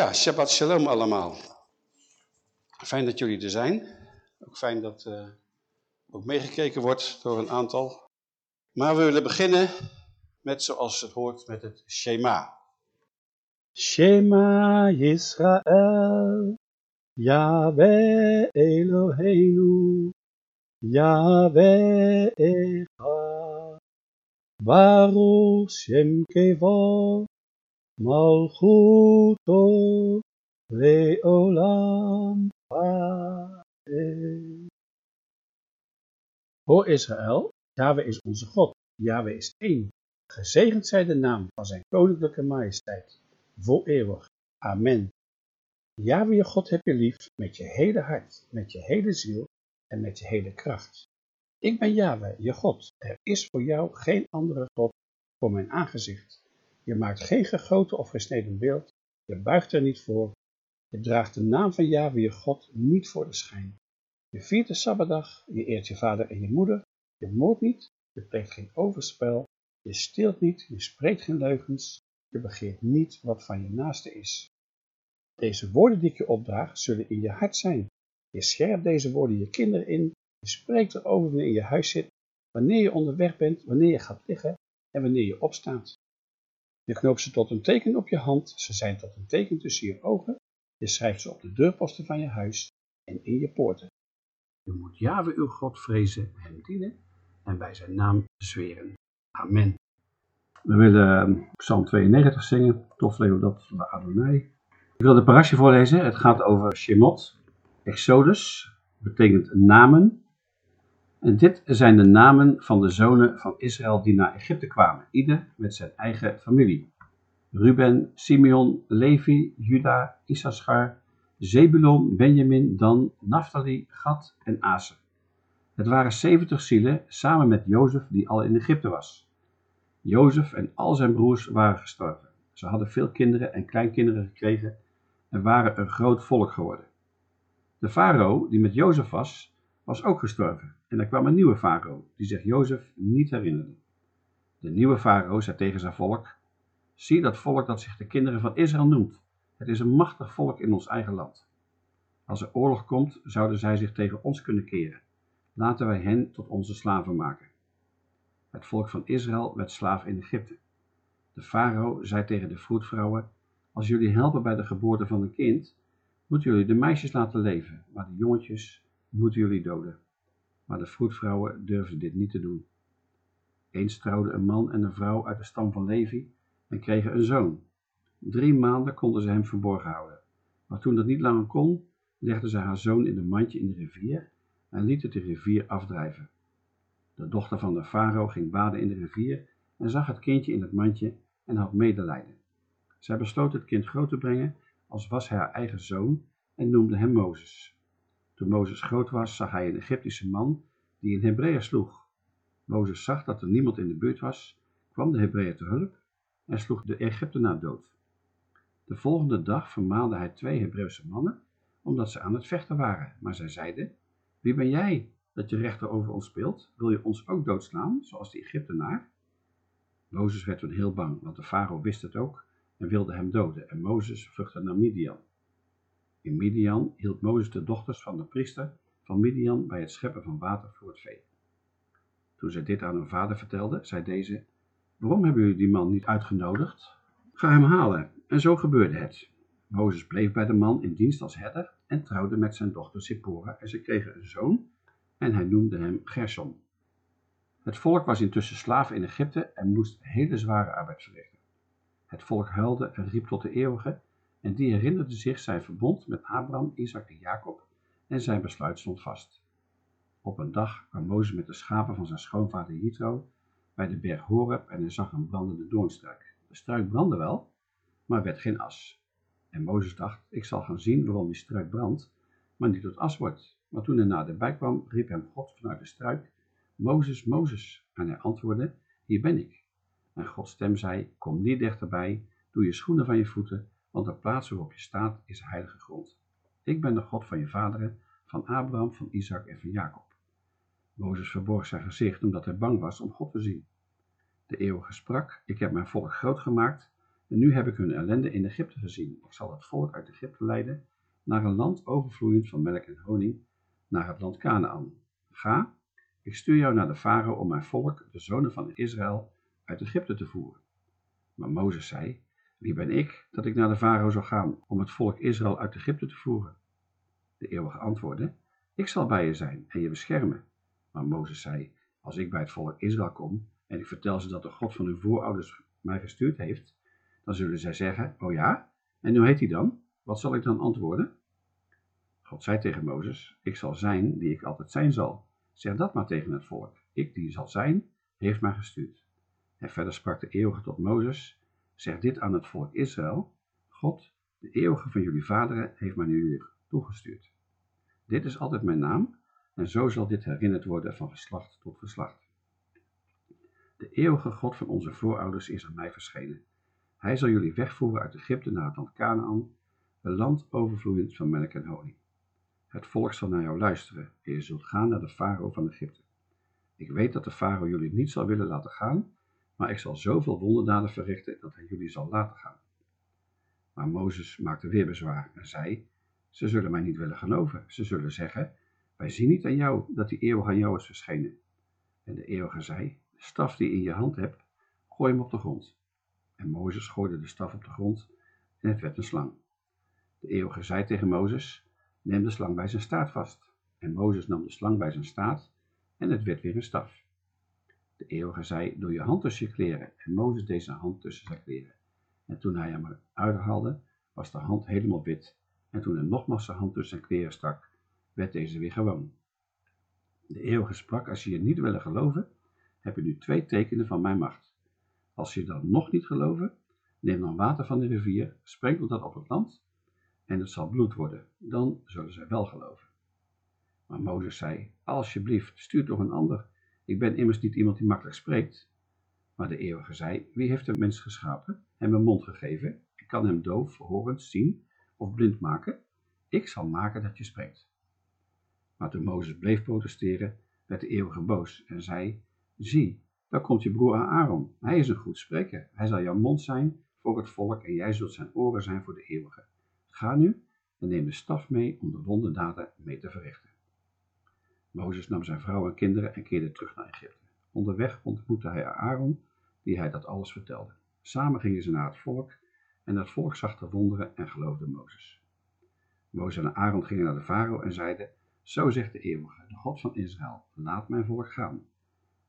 Ja, Shabbat Shalom allemaal. Fijn dat jullie er zijn. Ook fijn dat uh, ook meegekeken wordt door een aantal. Maar we willen beginnen met zoals het hoort met het Shema. Shema Yisrael, Yahweh Eloheinu, Yahweh Echad, Baruch Shem Kevod, Leolam Hoor Israël, Yahweh is onze God, Yahweh is één. Gezegend zij de naam van zijn koninklijke majesteit, voor eeuwig. Amen. Yahweh je God heb je lief met je hele hart, met je hele ziel en met je hele kracht. Ik ben Yahweh, je God. Er is voor jou geen andere God voor mijn aangezicht. Je maakt geen gegoten of gesneden beeld, je buigt er niet voor, je draagt de naam van Yahweh je God niet voor de schijn. Je viert de Sabbatdag, je eert je vader en je moeder, je moordt niet, je pleegt geen overspel, je steelt niet, je spreekt geen leugens, je begeert niet wat van je naaste is. Deze woorden die ik je opdraag, zullen in je hart zijn. Je scherpt deze woorden je kinderen in, je spreekt erover wanneer je in je huis zit, wanneer je onderweg bent, wanneer je gaat liggen en wanneer je opstaat. Je knoopt ze tot een teken op je hand, ze zijn tot een teken tussen je ogen. Je schrijft ze op de deurposten van je huis en in je poorten. Je moet Jahwe uw God vrezen, hem dienen en bij zijn naam zweren. Amen. We willen ehm, Psalm 92 zingen, tof dat van de Adonai. Ik wil de parasje voorlezen, het gaat over Shemot, Exodus, betekent namen. En dit zijn de namen van de zonen van Israël die naar Egypte kwamen, ieder met zijn eigen familie. Ruben, Simeon, Levi, Juda, Issachar, Zebulon, Benjamin, Dan, Naphtali, Gad en Aser. Het waren zeventig zielen, samen met Jozef die al in Egypte was. Jozef en al zijn broers waren gestorven. Ze hadden veel kinderen en kleinkinderen gekregen en waren een groot volk geworden. De farao, die met Jozef was, was ook gestorven. En er kwam een nieuwe farao, die zich Jozef niet herinnerde. De nieuwe farao zei tegen zijn volk, zie dat volk dat zich de kinderen van Israël noemt. Het is een machtig volk in ons eigen land. Als er oorlog komt, zouden zij zich tegen ons kunnen keren. Laten wij hen tot onze slaven maken. Het volk van Israël werd slaaf in Egypte. De farao zei tegen de vroedvrouwen, als jullie helpen bij de geboorte van een kind, moeten jullie de meisjes laten leven, maar de jongetjes moeten jullie doden. Maar de vroedvrouwen durfden dit niet te doen. Eens trouwden een man en een vrouw uit de stam van Levi en kregen een zoon. Drie maanden konden ze hem verborgen houden. Maar toen dat niet langer kon, legde ze haar zoon in een mandje in de rivier en liet het de rivier afdrijven. De dochter van de farao ging baden in de rivier en zag het kindje in het mandje en had medelijden. Zij besloot het kind groot te brengen als was hij haar eigen zoon en noemde hem Mozes. Toen Mozes groot was, zag hij een Egyptische man die een Hebreeër sloeg. Mozes zag dat er niemand in de buurt was, kwam de Hebreeër te hulp en sloeg de Egyptenaar dood. De volgende dag vermaande hij twee Hebreeuwse mannen, omdat ze aan het vechten waren, maar zij zeiden, wie ben jij dat je rechter over ons speelt? Wil je ons ook doodslaan, zoals die Egyptenaar? Mozes werd toen heel bang, want de farao wist het ook en wilde hem doden en Mozes vluchtte naar Midian. In Midian hield Mozes de dochters van de priester van Midian bij het scheppen van water voor het vee. Toen zij dit aan hun vader vertelde, zei deze, waarom hebben jullie die man niet uitgenodigd? Ga hem halen. En zo gebeurde het. Mozes bleef bij de man in dienst als herder en trouwde met zijn dochter Zippora en ze kregen een zoon en hij noemde hem Gerson. Het volk was intussen slaaf in Egypte en moest hele zware arbeid verrichten. Het volk huilde en riep tot de eeuwige en die herinnerde zich zijn verbond met Abraham, Isaac en Jacob en zijn besluit stond vast. Op een dag kwam Mozes met de schapen van zijn schoonvader Jitro bij de berg Horeb en hij zag een brandende doornstruik. De struik brandde wel, maar werd geen as. En Mozes dacht, ik zal gaan zien waarom die struik brandt, maar niet tot as wordt. Maar toen hij naderbij kwam, riep hem God vanuit de struik, Mozes, Mozes. En hij antwoordde, hier ben ik. En Gods stem zei, kom niet dichterbij, doe je schoenen van je voeten, want de plaats waarop je staat is heilige grond. Ik ben de God van je vaderen, van Abraham, van Isaac en van Jacob. Mozes verborg zijn gezicht omdat hij bang was om God te zien. De eeuwige sprak, ik heb mijn volk groot gemaakt En nu heb ik hun ellende in Egypte gezien. Ik zal het volk uit Egypte leiden naar een land overvloeiend van melk en honing, naar het land Canaan. Ga, ik stuur jou naar de farao om mijn volk, de zonen van Israël, uit Egypte te voeren. Maar Mozes zei, wie ben ik dat ik naar de farao zou gaan om het volk Israël uit Egypte te voeren? De eeuwige antwoordde, ik zal bij je zijn en je beschermen. Maar Mozes zei, als ik bij het volk Israël kom en ik vertel ze dat de God van hun voorouders mij gestuurd heeft, dan zullen zij zeggen, oh ja, en hoe heet hij dan? Wat zal ik dan antwoorden? God zei tegen Mozes, ik zal zijn die ik altijd zijn zal. Zeg dat maar tegen het volk. Ik die zal zijn, heeft mij gestuurd. En verder sprak de eeuwige tot Mozes, zeg dit aan het volk Israël, God, de eeuwige van jullie vaderen, heeft mij nu toegestuurd. Dit is altijd mijn naam, en zo zal dit herinnerd worden van geslacht tot geslacht. De eeuwige God van onze voorouders is aan mij verschenen. Hij zal jullie wegvoeren uit Egypte naar het land Canaan, een land overvloeiend van melk en honing. Het volk zal naar jou luisteren en je zult gaan naar de farao van Egypte. Ik weet dat de farao jullie niet zal willen laten gaan, maar ik zal zoveel wonderdaden verrichten dat hij jullie zal laten gaan. Maar Mozes maakte weer bezwaar en zei, ze zullen mij niet willen geloven. Ze zullen zeggen, wij zien niet aan jou dat die eeuwig aan jou is verschenen. En de eeuwige zei, de staf die je in je hand hebt, gooi hem op de grond. En Mozes gooide de staf op de grond en het werd een slang. De eeuwige zei tegen Mozes, neem de slang bij zijn staart vast. En Mozes nam de slang bij zijn staart en het werd weer een staf. De eeuwige zei, doe je hand tussen je kleren. En Mozes deed zijn hand tussen zijn kleren. En toen hij hem eruit haalde, was de hand helemaal wit. En toen hij nogmaals zijn hand tussen zijn kleren stak, werd deze weer gewoon. De eeuwige sprak, als je je niet willen geloven, heb je nu twee tekenen van mijn macht. Als je dan nog niet geloven, neem dan water van de rivier, sprenkel dat op het land en het zal bloed worden. Dan zullen zij wel geloven. Maar Mozes zei, alsjeblieft, stuur toch een ander. Ik ben immers niet iemand die makkelijk spreekt. Maar de eeuwige zei, wie heeft de mens geschapen, hem een mond gegeven? Ik kan hem doof, horend, zien of blind maken. Ik zal maken dat je spreekt. Maar toen Mozes bleef protesteren, werd de eeuwige boos en zei, zie, daar komt je broer Aaron. Hij is een goed spreker. Hij zal jouw mond zijn voor het volk en jij zult zijn oren zijn voor de eeuwige. Ga nu en neem de staf mee om de wonderdaden mee te verrichten. Mozes nam zijn vrouw en kinderen en keerde terug naar Egypte. Onderweg ontmoette hij Aaron, die hij dat alles vertelde. Samen gingen ze naar het volk en het volk zag de wonderen en geloofde Mozes. Mozes en Aaron gingen naar de farao en zeiden, zo zegt de eeuwige, de God van Israël, laat mijn volk gaan.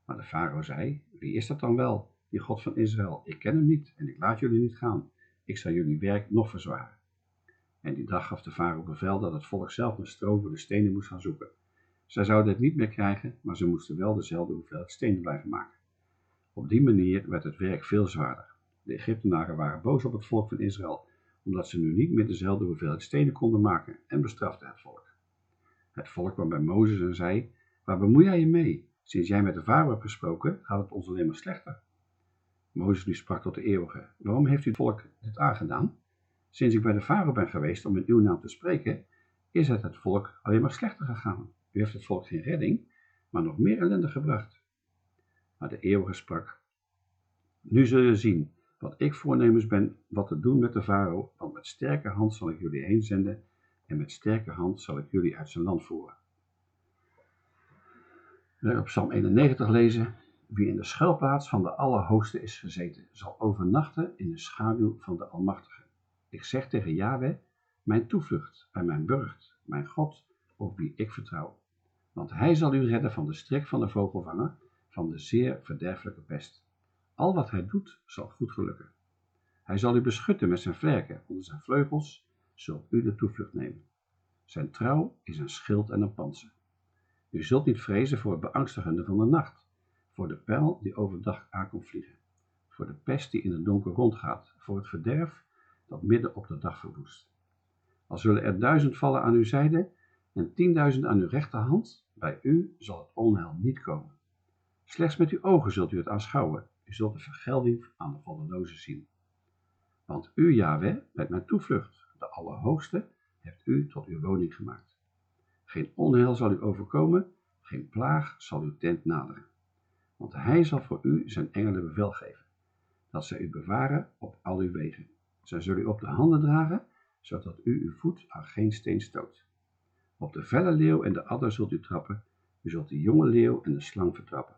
Maar de farao zei, wie is dat dan wel, die God van Israël? Ik ken hem niet en ik laat jullie niet gaan. Ik zal jullie werk nog verzwaren. En die dag gaf de farao bevel dat het volk zelf een stro voor de stenen moest gaan zoeken. Zij zouden het niet meer krijgen, maar ze moesten wel dezelfde hoeveelheid stenen blijven maken. Op die manier werd het werk veel zwaarder. De Egyptenaren waren boos op het volk van Israël, omdat ze nu niet meer dezelfde hoeveelheid stenen konden maken en bestraften het volk. Het volk kwam bij Mozes en zei, waar bemoei jij je mee? Sinds jij met de farao hebt gesproken, gaat het ons alleen maar slechter. Mozes nu sprak tot de eeuwige, waarom heeft u het volk dit aangedaan? Sinds ik bij de farao ben geweest om in uw naam te spreken, is het het volk alleen maar slechter gegaan. U heeft het volk geen redding, maar nog meer ellende gebracht. Maar de eeuwige sprak, nu zul je zien wat ik voornemens ben wat te doen met de farao, want met sterke hand zal ik jullie heen zenden en met sterke hand zal ik jullie uit zijn land voeren. We op Psalm 91 lezen, wie in de schuilplaats van de Allerhoogste is gezeten, zal overnachten in de schaduw van de Almachtige. Ik zeg tegen Yahweh, mijn toevlucht en mijn burcht, mijn God, op wie ik vertrouw. Want hij zal u redden van de strik van de vogelvanger, van de zeer verderfelijke pest. Al wat hij doet, zal goed gelukken. Hij zal u beschutten met zijn vlerken, onder zijn vleugels zult u de toevlucht nemen. Zijn trouw is een schild en een panzer. U zult niet vrezen voor het beangstigende van de nacht, voor de pijl die overdag aankomt vliegen, voor de pest die in het donker rondgaat, voor het verderf dat midden op de dag verwoest. Al zullen er duizend vallen aan uw zijde en tienduizend aan uw rechterhand, bij u zal het onheil niet komen. Slechts met uw ogen zult u het aanschouwen, u zult de vergelding aan de goddelozen zien. Want u, Yahweh, bent mijn toevlucht, de Allerhoogste, hebt u tot uw woning gemaakt. Geen onheil zal u overkomen, geen plaag zal uw tent naderen. Want hij zal voor u zijn engelen bevel geven, dat zij u bewaren op al uw wegen. Zij zullen u op de handen dragen, zodat u uw voet aan geen steen stoot. Op de felle leeuw en de adder zult u trappen, u zult de jonge leeuw en de slang vertrappen.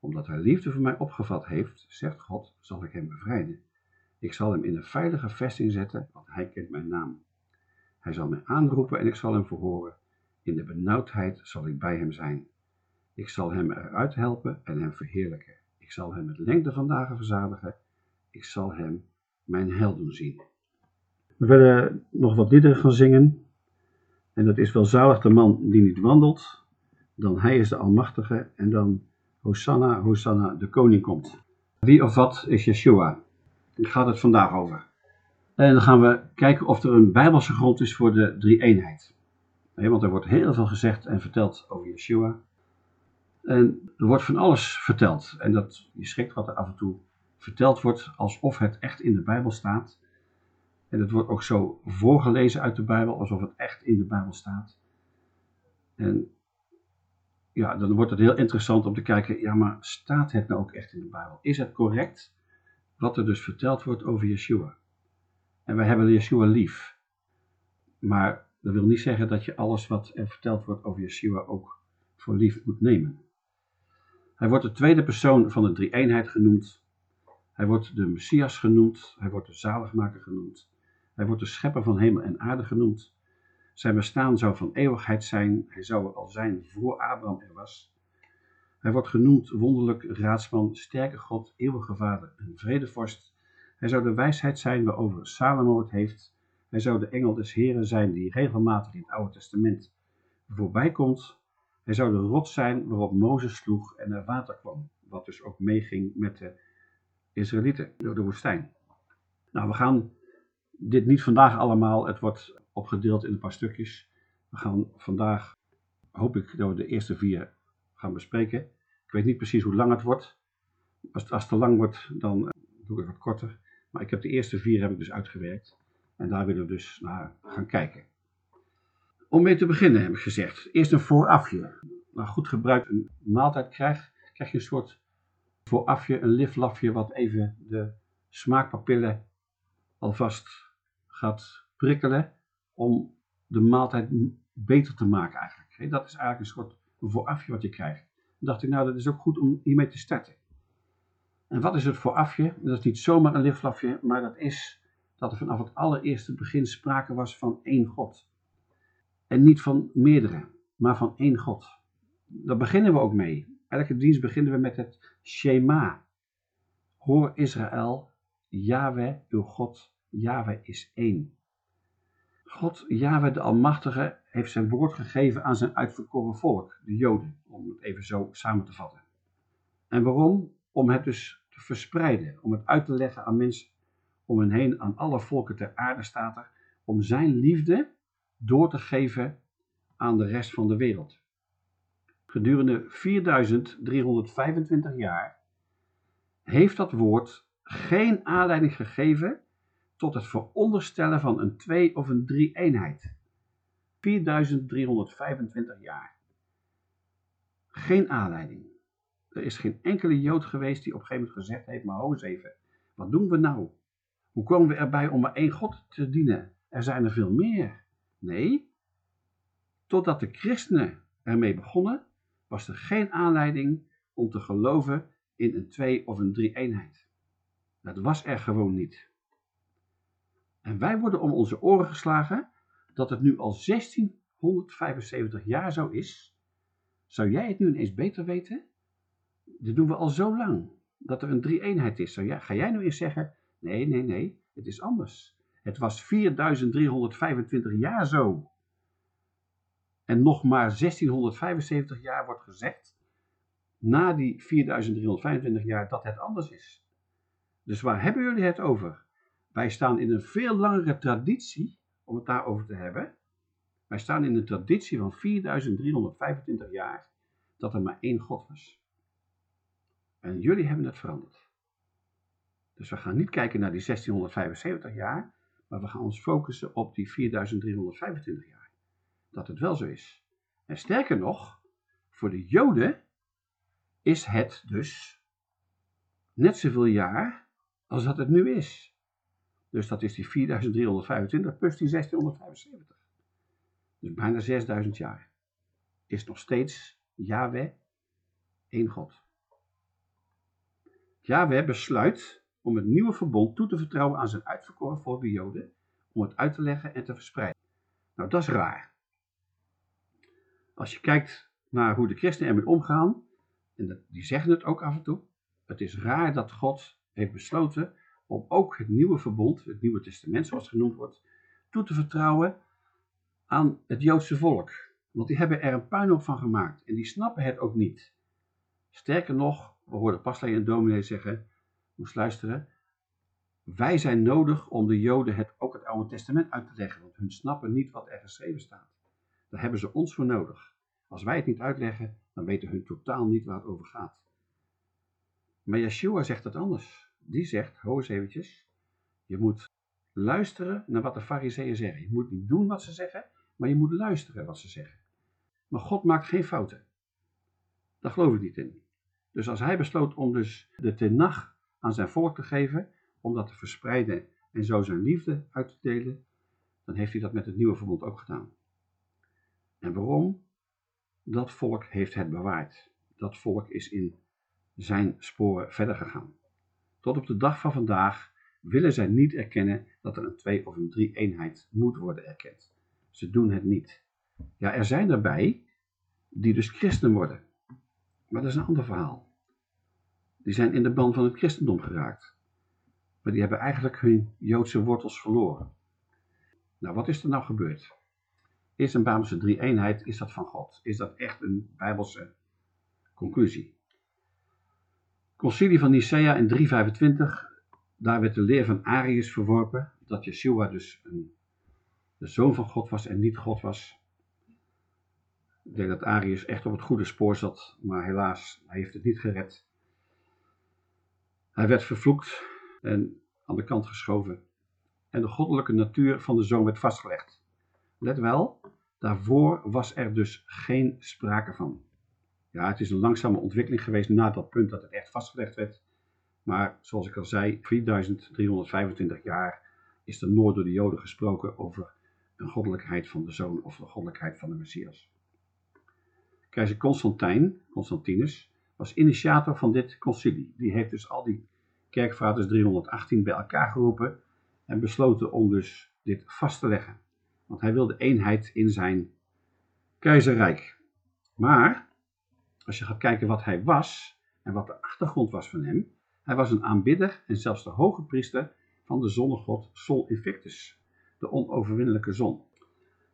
Omdat hij liefde voor mij opgevat heeft, zegt God, zal ik hem bevrijden. Ik zal hem in een veilige vesting zetten, want hij kent mijn naam. Hij zal mij aanroepen en ik zal hem verhoren. In de benauwdheid zal ik bij hem zijn. Ik zal hem eruit helpen en hem verheerlijken. Ik zal hem met lengte van dagen verzadigen. Ik zal hem mijn hel doen zien. We willen nog wat liederen gaan zingen. En dat is wel zalig de man die niet wandelt. Dan hij is de Almachtige. En dan Hosanna, Hosanna, de koning komt. Wie of wat is Yeshua? Daar gaat het vandaag over. En dan gaan we kijken of er een bijbelse grond is voor de drie-eenheid. want er wordt heel veel gezegd en verteld over Yeshua. En er wordt van alles verteld. En dat, je schrikt wat er af en toe verteld wordt, alsof het echt in de Bijbel staat. En het wordt ook zo voorgelezen uit de Bijbel, alsof het echt in de Bijbel staat. En ja, dan wordt het heel interessant om te kijken, ja, maar staat het nou ook echt in de Bijbel? Is het correct wat er dus verteld wordt over Yeshua? En wij hebben Yeshua lief. Maar dat wil niet zeggen dat je alles wat er verteld wordt over Yeshua ook voor lief moet nemen. Hij wordt de tweede persoon van de drie-eenheid genoemd. Hij wordt de Messias genoemd. Hij wordt de zaligmaker genoemd. Hij wordt de schepper van hemel en aarde genoemd. Zijn bestaan zou van eeuwigheid zijn. Hij zou er al zijn voor Abraham er was. Hij wordt genoemd wonderlijk raadsman, sterke God, eeuwige vader en vredevorst. Hij zou de wijsheid zijn waarover Salomo het heeft. Hij zou de engel des Heren zijn die regelmatig in het Oude Testament voorbij komt. Hij zou de rot zijn waarop Mozes sloeg en er water kwam, wat dus ook meeging met de Israëlieten door de woestijn. Nou, we gaan dit niet vandaag allemaal, het wordt opgedeeld in een paar stukjes. We gaan vandaag, hoop ik, we de eerste vier gaan bespreken. Ik weet niet precies hoe lang het wordt. Als het, als te lang wordt, dan eh, doe ik het wat korter. Maar ik heb de eerste vier heb ik dus uitgewerkt. En daar willen we dus naar gaan kijken. Om mee te beginnen heb ik gezegd. Eerst een voorafje. Nou, goed gebruikt een maaltijd krijg, krijg je een soort voorafje, een liflafje wat even de smaakpapillen alvast gaat prikkelen om de maaltijd beter te maken eigenlijk. Dat is eigenlijk een soort voorafje wat je krijgt. Dan dacht ik, nou dat is ook goed om hiermee te starten. En wat is het voorafje? Dat is niet zomaar een liflafje, maar dat is dat er vanaf het allereerste begin sprake was van één God. En niet van meerdere, maar van één God. Daar beginnen we ook mee. Elke dienst beginnen we met het Shema. Hoor Israël, Yahweh, uw God, Yahweh is één. God, Yahweh de Almachtige, heeft zijn woord gegeven aan zijn uitverkoren volk, de Joden, om het even zo samen te vatten. En waarom? Om het dus te verspreiden, om het uit te leggen aan mensen om hen heen, aan alle volken ter aarde staat er, om zijn liefde door te geven aan de rest van de wereld. Gedurende 4325 jaar heeft dat woord geen aanleiding gegeven tot het veronderstellen van een twee- of een drie-eenheid. 4325 jaar. Geen aanleiding. Er is geen enkele Jood geweest die op een gegeven moment gezegd heeft, maar ho even, wat doen we nou? Hoe komen we erbij om maar één God te dienen? Er zijn er veel meer. Nee, totdat de christenen ermee begonnen, was er geen aanleiding om te geloven in een twee- of een drie-eenheid. Dat was er gewoon niet. En wij worden om onze oren geslagen dat het nu al 1675 jaar zo is. Zou jij het nu ineens beter weten? Dat doen we al zo lang, dat er een drie-eenheid is. ga jij nu eens zeggen, nee, nee, nee, het is anders. Het was 4325 jaar zo. En nog maar 1675 jaar wordt gezegd, na die 4325 jaar, dat het anders is. Dus waar hebben jullie het over? Wij staan in een veel langere traditie, om het daarover te hebben. Wij staan in een traditie van 4325 jaar, dat er maar één God was. En jullie hebben het veranderd. Dus we gaan niet kijken naar die 1675 jaar, maar we gaan ons focussen op die 4325 jaar dat het wel zo is. En sterker nog, voor de Joden is het dus net zoveel jaar als dat het nu is. Dus dat is die 4325 plus die 1675. Dus bijna 6000 jaar. Is nog steeds Yahweh één God. Yahweh besluit om het nieuwe verbond toe te vertrouwen aan zijn uitverkoren volk de Joden, om het uit te leggen en te verspreiden. Nou, dat is raar. Als je kijkt naar hoe de christenen ermee omgaan, en die zeggen het ook af en toe, het is raar dat God heeft besloten om ook het nieuwe verbond, het nieuwe testament zoals het genoemd wordt, toe te vertrouwen aan het Joodse volk. Want die hebben er een puinhoop van gemaakt en die snappen het ook niet. Sterker nog, we hoorden pas een dominee zeggen, moest luisteren, wij zijn nodig om de Joden het, ook het Oude Testament uit te leggen, want hun snappen niet wat er geschreven staat. Daar hebben ze ons voor nodig. Als wij het niet uitleggen, dan weten hun totaal niet waar het over gaat. Maar Yeshua zegt het anders. Die zegt, ho eens eventjes, je moet luisteren naar wat de fariseeën zeggen. Je moet niet doen wat ze zeggen, maar je moet luisteren wat ze zeggen. Maar God maakt geen fouten. Daar geloof ik niet in. Dus als hij besloot om dus de tenag aan zijn volk te geven, om dat te verspreiden en zo zijn liefde uit te delen, dan heeft hij dat met het nieuwe verbond ook gedaan. En waarom? Dat volk heeft het bewaard. Dat volk is in zijn sporen verder gegaan. Tot op de dag van vandaag willen zij niet erkennen dat er een twee- of een drie-eenheid moet worden erkend. Ze doen het niet. Ja, er zijn erbij die dus christen worden. Maar dat is een ander verhaal. Die zijn in de band van het christendom geraakt. Maar die hebben eigenlijk hun Joodse wortels verloren. Nou, wat is er nou gebeurd? Is een Bijbelse drie-eenheid, is dat van God? Is dat echt een Bijbelse conclusie? Concilie van Nicea in 325, daar werd de leer van Arius verworpen, dat Yeshua dus een, de zoon van God was en niet God was. Ik denk dat Arius echt op het goede spoor zat, maar helaas, hij heeft het niet gered. Hij werd vervloekt en aan de kant geschoven. En de goddelijke natuur van de zoon werd vastgelegd. Let wel, daarvoor was er dus geen sprake van. Ja, het is een langzame ontwikkeling geweest na dat punt dat het echt vastgelegd werd. Maar zoals ik al zei, 4325 jaar is er nooit door de Joden gesproken over een goddelijkheid van de zoon of de goddelijkheid van de Messias. Keizer Constantijn, Constantinus, was initiator van dit concilie. Die heeft dus al die kerkvaders 318 bij elkaar geroepen en besloten om dus dit vast te leggen. Want hij wilde eenheid in zijn keizerrijk. Maar, als je gaat kijken wat hij was en wat de achtergrond was van hem, hij was een aanbidder en zelfs de hoge priester van de zonnegod Sol Invictus, de onoverwinnelijke zon.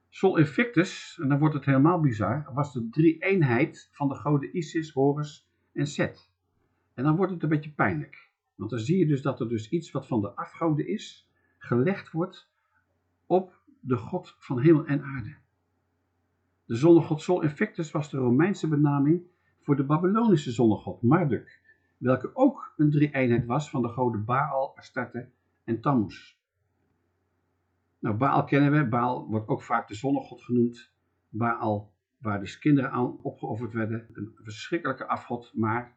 Sol Invictus, en dan wordt het helemaal bizar, was de drie-eenheid van de goden Isis, Horus en Set. En dan wordt het een beetje pijnlijk. Want dan zie je dus dat er dus iets wat van de afgoden is, gelegd wordt op de God van hemel en aarde. De zonnegod Sol Invictus was de Romeinse benaming voor de Babylonische zonnegod Marduk, welke ook een drie-eenheid was van de goden Baal, Astarte en Tammuz. Nou, Baal kennen we. Baal wordt ook vaak de zonnegod genoemd. Baal, waar dus kinderen aan opgeofferd werden. Een verschrikkelijke afgod, maar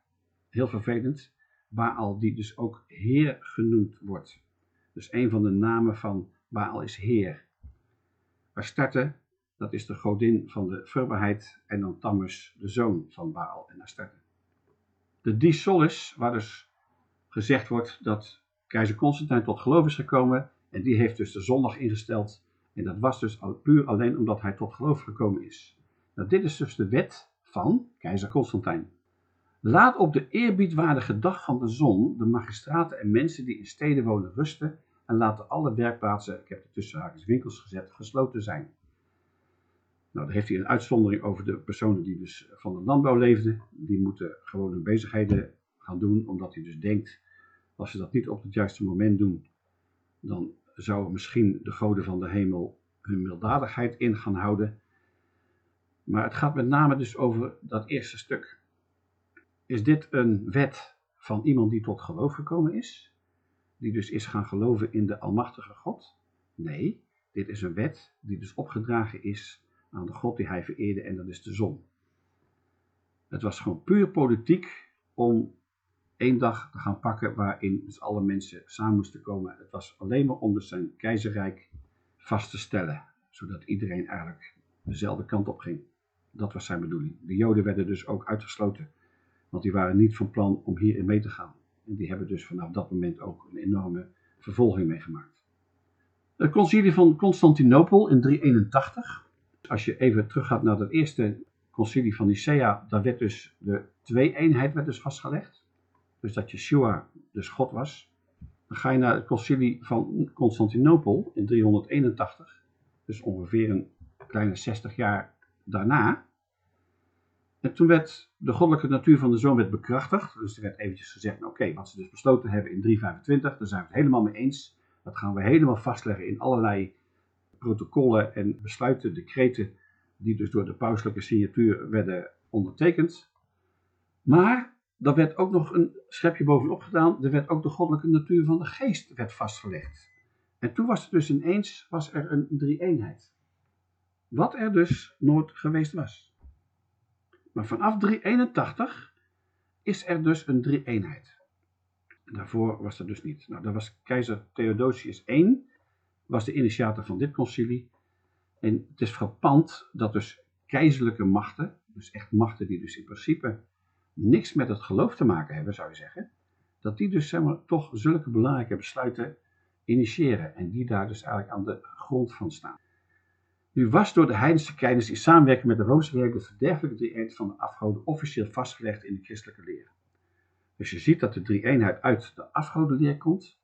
heel vervelend. Baal, die dus ook Heer genoemd wordt. Dus een van de namen van Baal is Heer. Astarte, dat is de godin van de vruchtbaarheid. En dan Tammuz, de zoon van Baal en Astarte. De Die Solis, waar dus gezegd wordt dat keizer Constantijn tot geloof is gekomen en die heeft dus de zondag ingesteld. En dat was dus puur alleen omdat hij tot geloof gekomen is. Nou, dit is dus de wet van keizer Constantijn. Laat op de eerbiedwaardige dag van de zon de magistraten en mensen die in steden wonen rusten en laten alle werkplaatsen, ik heb er tussen winkels gezet, gesloten zijn. Nou, dan heeft hij een uitzondering over de personen die dus van de landbouw leefden. Die moeten gewoon hun bezigheden gaan doen, omdat hij dus denkt, als ze dat niet op het juiste moment doen, dan zou misschien de goden van de hemel hun milddadigheid in gaan houden. Maar het gaat met name dus over dat eerste stuk. Is dit een wet van iemand die tot geloof gekomen is? Die dus is gaan geloven in de Almachtige God? Nee, dit is een wet die dus opgedragen is aan de God die hij vereerde en dat is de zon. Het was gewoon puur politiek om één dag te gaan pakken waarin dus alle mensen samen moesten komen. Het was alleen maar om dus zijn keizerrijk vast te stellen, zodat iedereen eigenlijk dezelfde kant op ging. Dat was zijn bedoeling. De Joden werden dus ook uitgesloten, want die waren niet van plan om hierin mee te gaan. En die hebben dus vanaf dat moment ook een enorme vervolging meegemaakt. Het concilie van Constantinopel in 381. Als je even teruggaat naar het eerste concilie van Nicea, daar werd dus de twee-eenheid werd dus vastgelegd. Dus dat Yeshua dus God was. Dan ga je naar het concilie van Constantinopel in 381. Dus ongeveer een kleine 60 jaar daarna. En toen werd de goddelijke natuur van de zoon werd bekrachtigd. Dus er werd eventjes gezegd, nou, oké, wat ze dus besloten hebben in 325, daar zijn we het helemaal mee eens. Dat gaan we helemaal vastleggen in allerlei protocollen en besluiten, decreten, die dus door de pauselijke signatuur werden ondertekend. Maar er werd ook nog een schepje bovenop gedaan, er werd ook de goddelijke natuur van de geest werd vastgelegd. En toen was er dus ineens was er een drie-eenheid. Wat er dus nooit geweest was. Maar vanaf 381 is er dus een drie-eenheid. Daarvoor was dat dus niet. Nou, dat was keizer Theodosius I, was de initiator van dit concilie. En het is frappant dat dus keizerlijke machten, dus echt machten die dus in principe niks met het geloof te maken hebben, zou je zeggen, dat die dus zeg toch zulke belangrijke besluiten initiëren en die daar dus eigenlijk aan de grond van staan. Nu was door de heidense keizers in samenwerking met de Roomse Kerk de verderfelijke drie-eenheid van de afgoden officieel vastgelegd in de christelijke leer. Dus je ziet dat de drie-eenheid uit de afgodenleer komt,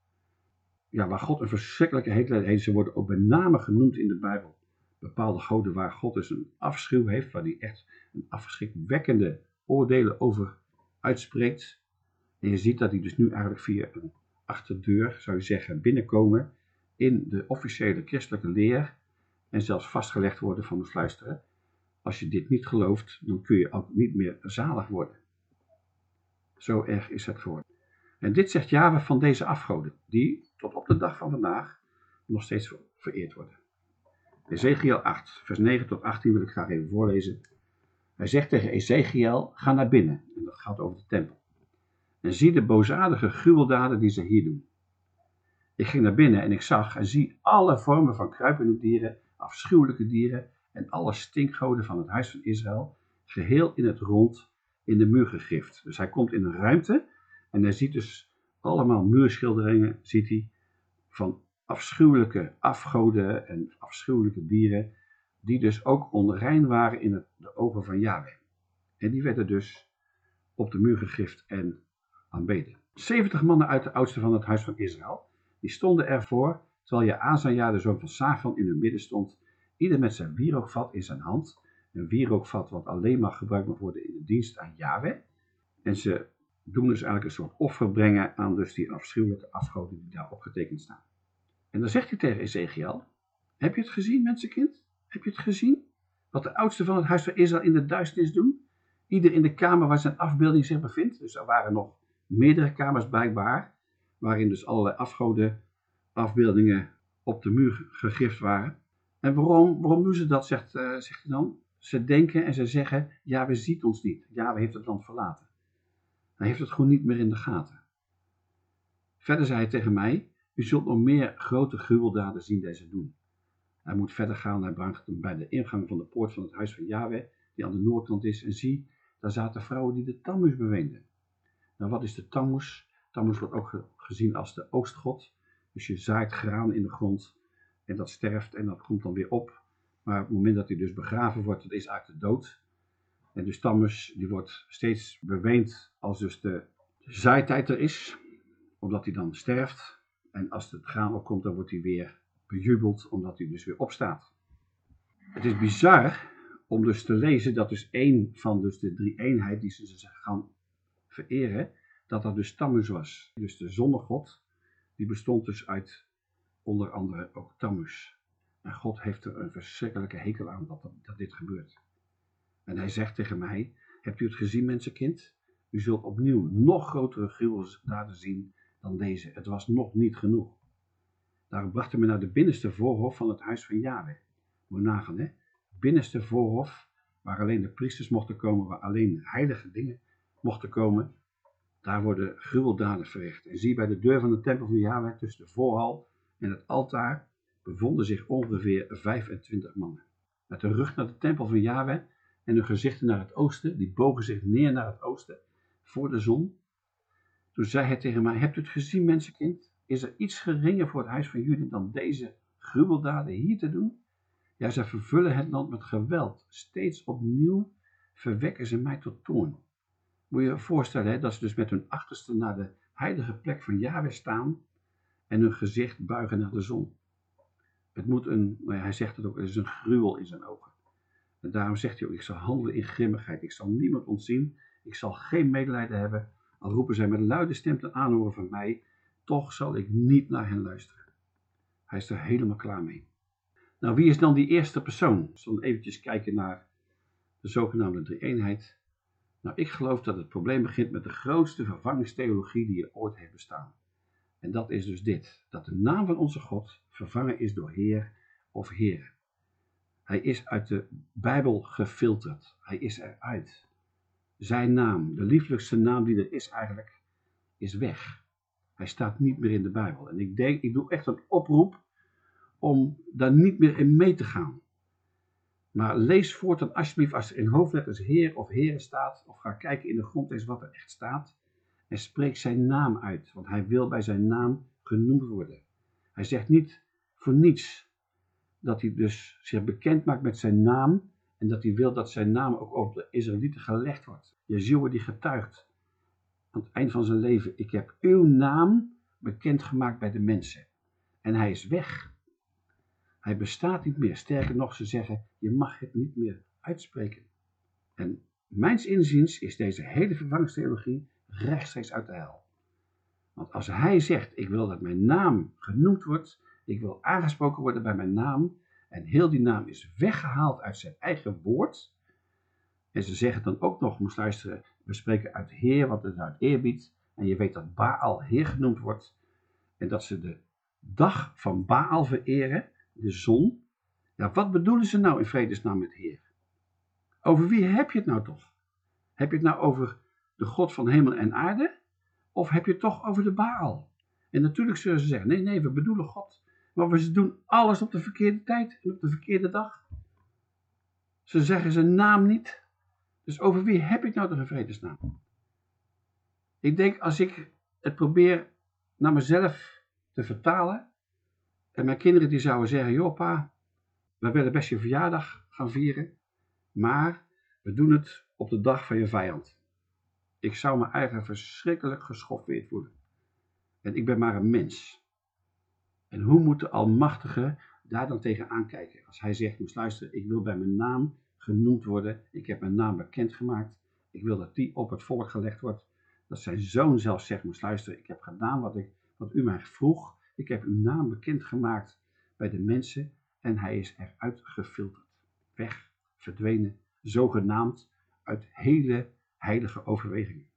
ja, waar God een verschrikkelijke hekel heeft. Ze worden ook bij name genoemd in de Bijbel. Bepaalde goden waar God dus een afschuw heeft, waar hij echt een afschrikwekkende oordelen over uitspreekt. En je ziet dat die dus nu eigenlijk via een achterdeur, zou je zeggen, binnenkomen in de officiële christelijke leer en zelfs vastgelegd worden van het luisteren. Als je dit niet gelooft, dan kun je ook niet meer zalig worden. Zo erg is het geworden. En dit zegt Java van deze afgoden, die tot op de dag van vandaag nog steeds vereerd worden. Ezekiel 8, vers 9 tot 18 wil ik graag even voorlezen. Hij zegt tegen Ezekiel, ga naar binnen. En dat gaat over de tempel. En zie de boosaardige gruweldaden die ze hier doen. Ik ging naar binnen en ik zag en zie alle vormen van kruipende dieren, afschuwelijke dieren en alle stinkgoden van het huis van Israël, geheel in het rond in de muur gegrift. Dus hij komt in een ruimte en hij ziet dus allemaal muurschilderingen, ziet hij, van afschuwelijke afgoden en afschuwelijke dieren, die dus ook onrein waren in het, de ogen van Yahweh. En die werden dus op de muur gegrift en aanbeden. 70 mannen uit de oudste van het huis van Israël, die stonden ervoor, terwijl je Azaja, de zoon van Safan, in hun midden stond, ieder met zijn wierookvat in zijn hand, een wierookvat wat alleen maar gebruikt mag worden in de dienst aan Yahweh. En ze doen dus eigenlijk een soort offer brengen aan dus die afschuwelijke afgoden die daar opgetekend staan. En dan zegt hij tegen Ezekiel, heb je het gezien mensenkind? Heb je het gezien? Wat de oudste van het huis van Israël in de duisternis doen? Ieder in de kamer waar zijn afbeelding zich bevindt. Dus er waren nog meerdere kamers blijkbaar, waarin dus allerlei afgoden afbeeldingen op de muur gegrift waren. En waarom, waarom doen ze dat, zegt, uh, zegt hij dan? Ze denken en ze zeggen, ja, we ziet ons niet. Ja, we heeft het land verlaten. Hij heeft het gewoon niet meer in de gaten. Verder zei hij tegen mij, u zult nog meer grote gruweldaden zien deze doen. Hij moet verder gaan, hij bracht hem bij de ingang van de poort van het huis van Yahweh, die aan de noordkant is, en zie, daar zaten vrouwen die de Tammuz beweenden. Nou, wat is de Tammuz? Tammuz wordt ook gezien als de oostgod. Dus je zaait graan in de grond en dat sterft en dat komt dan weer op. Maar op het moment dat hij dus begraven wordt, dat is eigenlijk de dood. En dus Tammuz die wordt steeds beweend als dus de zaaitijd er is, omdat hij dan sterft. En als het graan opkomt, dan wordt hij weer bejubeld, omdat hij dus weer opstaat. Het is bizar om dus te lezen dat dus één van dus de drie eenheid die ze gaan vereren, dat dat dus Tammuz was. Dus de zonnegod, die bestond dus uit onder andere ook Tammuz. En God heeft er een verschrikkelijke hekel aan dat, dat dit gebeurt. En hij zegt tegen mij, hebt u het gezien mensenkind? U zult opnieuw nog grotere gruweldaden zien dan deze. Het was nog niet genoeg. Daarom bracht hij me naar de binnenste voorhof van het huis van Yahweh. Moet nagaan, hè? Binnenste voorhof, waar alleen de priesters mochten komen, waar alleen heilige dingen mochten komen. Daar worden gruweldaden verricht. En zie bij de deur van de tempel van Yahweh tussen de voorhal en het altaar bevonden zich ongeveer 25 mannen. Met de rug naar de tempel van Yahweh en hun gezichten naar het oosten, die bogen zich neer naar het oosten, voor de zon. Toen zei hij tegen mij, hebt u het gezien mensenkind? Is er iets geringer voor het huis van jullie dan deze gruweldaden hier te doen? Ja, zij vervullen het land met geweld. Steeds opnieuw verwekken ze mij tot toorn. Moet je je voorstellen hè, dat ze dus met hun achterste naar de heilige plek van Yahweh staan en hun gezicht buigen naar de zon. Het moet een, nou hij zegt het ook, het is een gruwel in zijn ogen. En daarom zegt hij ook, ik zal handelen in grimmigheid. Ik zal niemand ontzien. Ik zal geen medelijden hebben. Al roepen zij met luide stem ten aanhoren van mij, toch zal ik niet naar hen luisteren. Hij is er helemaal klaar mee. Nou, wie is dan die eerste persoon? Als we eventjes kijken naar de zogenaamde drie-eenheid. Nou, ik geloof dat het probleem begint met de grootste vervangingstheologie die er ooit heeft bestaan. En dat is dus dit, dat de naam van onze God vervangen is door Heer of Heer. Hij is uit de Bijbel gefilterd. Hij is eruit. Zijn naam, de lieflijkste naam die er is eigenlijk, is weg. Hij staat niet meer in de Bijbel. En ik denk, ik doe echt een oproep om daar niet meer in mee te gaan. Maar lees voortaan alsjeblieft als er in hoofdletters Heer of Heren staat, of ga kijken in de grondtekst wat er echt staat, en spreek zijn naam uit, want hij wil bij zijn naam genoemd worden. Hij zegt niet voor niets dat hij dus zich bekend maakt met zijn naam en dat hij wil dat zijn naam ook op de Israëlieten gelegd wordt. Jezua die getuigt aan het eind van zijn leven, ik heb uw naam bekendgemaakt bij de mensen. En hij is weg. Hij bestaat niet meer. Sterker nog, ze zeggen, je mag het niet meer uitspreken. En mijns inziens is deze hele vervangingstheologie rechtstreeks uit de hel. Want als hij zegt, ik wil dat mijn naam genoemd wordt, ik wil aangesproken worden bij mijn naam, en heel die naam is weggehaald uit zijn eigen woord, en ze zeggen dan ook nog, moest luisteren, we spreken uit Heer, wat het uit eerbied, en je weet dat Baal Heer genoemd wordt, en dat ze de dag van Baal vereren, de zon. Ja, wat bedoelen ze nou in vredesnaam met Heer? Over wie heb je het nou toch? Heb je het nou over de God van hemel en aarde? Of heb je het toch over de Baal? En natuurlijk zullen ze zeggen, nee, nee, we bedoelen God. Maar we doen alles op de verkeerde tijd en op de verkeerde dag. Ze zeggen zijn naam niet. Dus over wie heb het nou toch in vredesnaam? Ik denk als ik het probeer naar mezelf te vertalen, en mijn kinderen die zouden zeggen, joh pa, we willen best je verjaardag gaan vieren, maar we doen het op de dag van je vijand. Ik zou me eigenlijk verschrikkelijk geschoffeerd voelen. En ik ben maar een mens. En hoe moet de Almachtige daar dan tegen aankijken? Als hij zegt, moest luisteren, ik wil bij mijn naam genoemd worden. Ik heb mijn naam bekendgemaakt. Ik wil dat die op het volk gelegd wordt. Dat zijn zoon zelf zegt, moest luisteren, ik heb gedaan wat, ik, wat u mij vroeg. Ik heb uw naam bekendgemaakt bij de mensen en hij is eruit gefilterd. Weg, verdwenen, zogenaamd uit hele heilige overwegingen.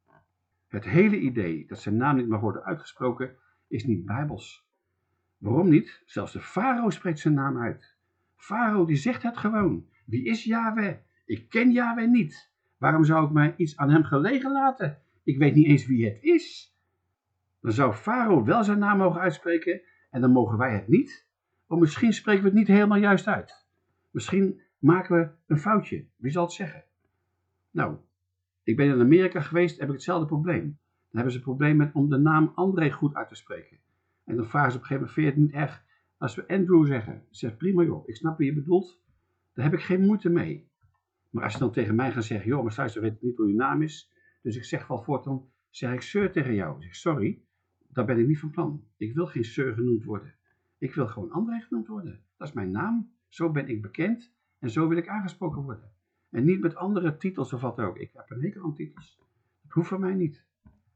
Het hele idee dat zijn naam niet mag worden uitgesproken is niet bijbels. Waarom niet? Zelfs de farao spreekt zijn naam uit. Farao die zegt het gewoon. Wie is Yahweh? Ik ken Yahweh niet. Waarom zou ik mij iets aan hem gelegen laten? Ik weet niet eens wie het is. Dan zou Farao wel zijn naam mogen uitspreken en dan mogen wij het niet. Of misschien spreken we het niet helemaal juist uit. Misschien maken we een foutje. Wie zal het zeggen? Nou, ik ben in Amerika geweest, heb ik hetzelfde probleem. Dan hebben ze een probleem met om de naam André goed uit te spreken. En dan vragen ze op een gegeven moment, vind je het niet erg als we Andrew zeggen? Zeg prima joh, ik snap wat je bedoelt. Daar heb ik geen moeite mee. Maar als ze dan tegen mij gaan zeggen, joh, maar luister, weet niet hoe je naam is. Dus ik zeg wel voortaan, zeg ik sir tegen jou. Ik zeg, sorry, daar ben ik niet van plan. Ik wil geen sir genoemd worden. Ik wil gewoon André genoemd worden. Dat is mijn naam. Zo ben ik bekend en zo wil ik aangesproken worden. En niet met andere titels of wat ook. Ik heb een hekel aan titels. Dat hoeft van mij niet.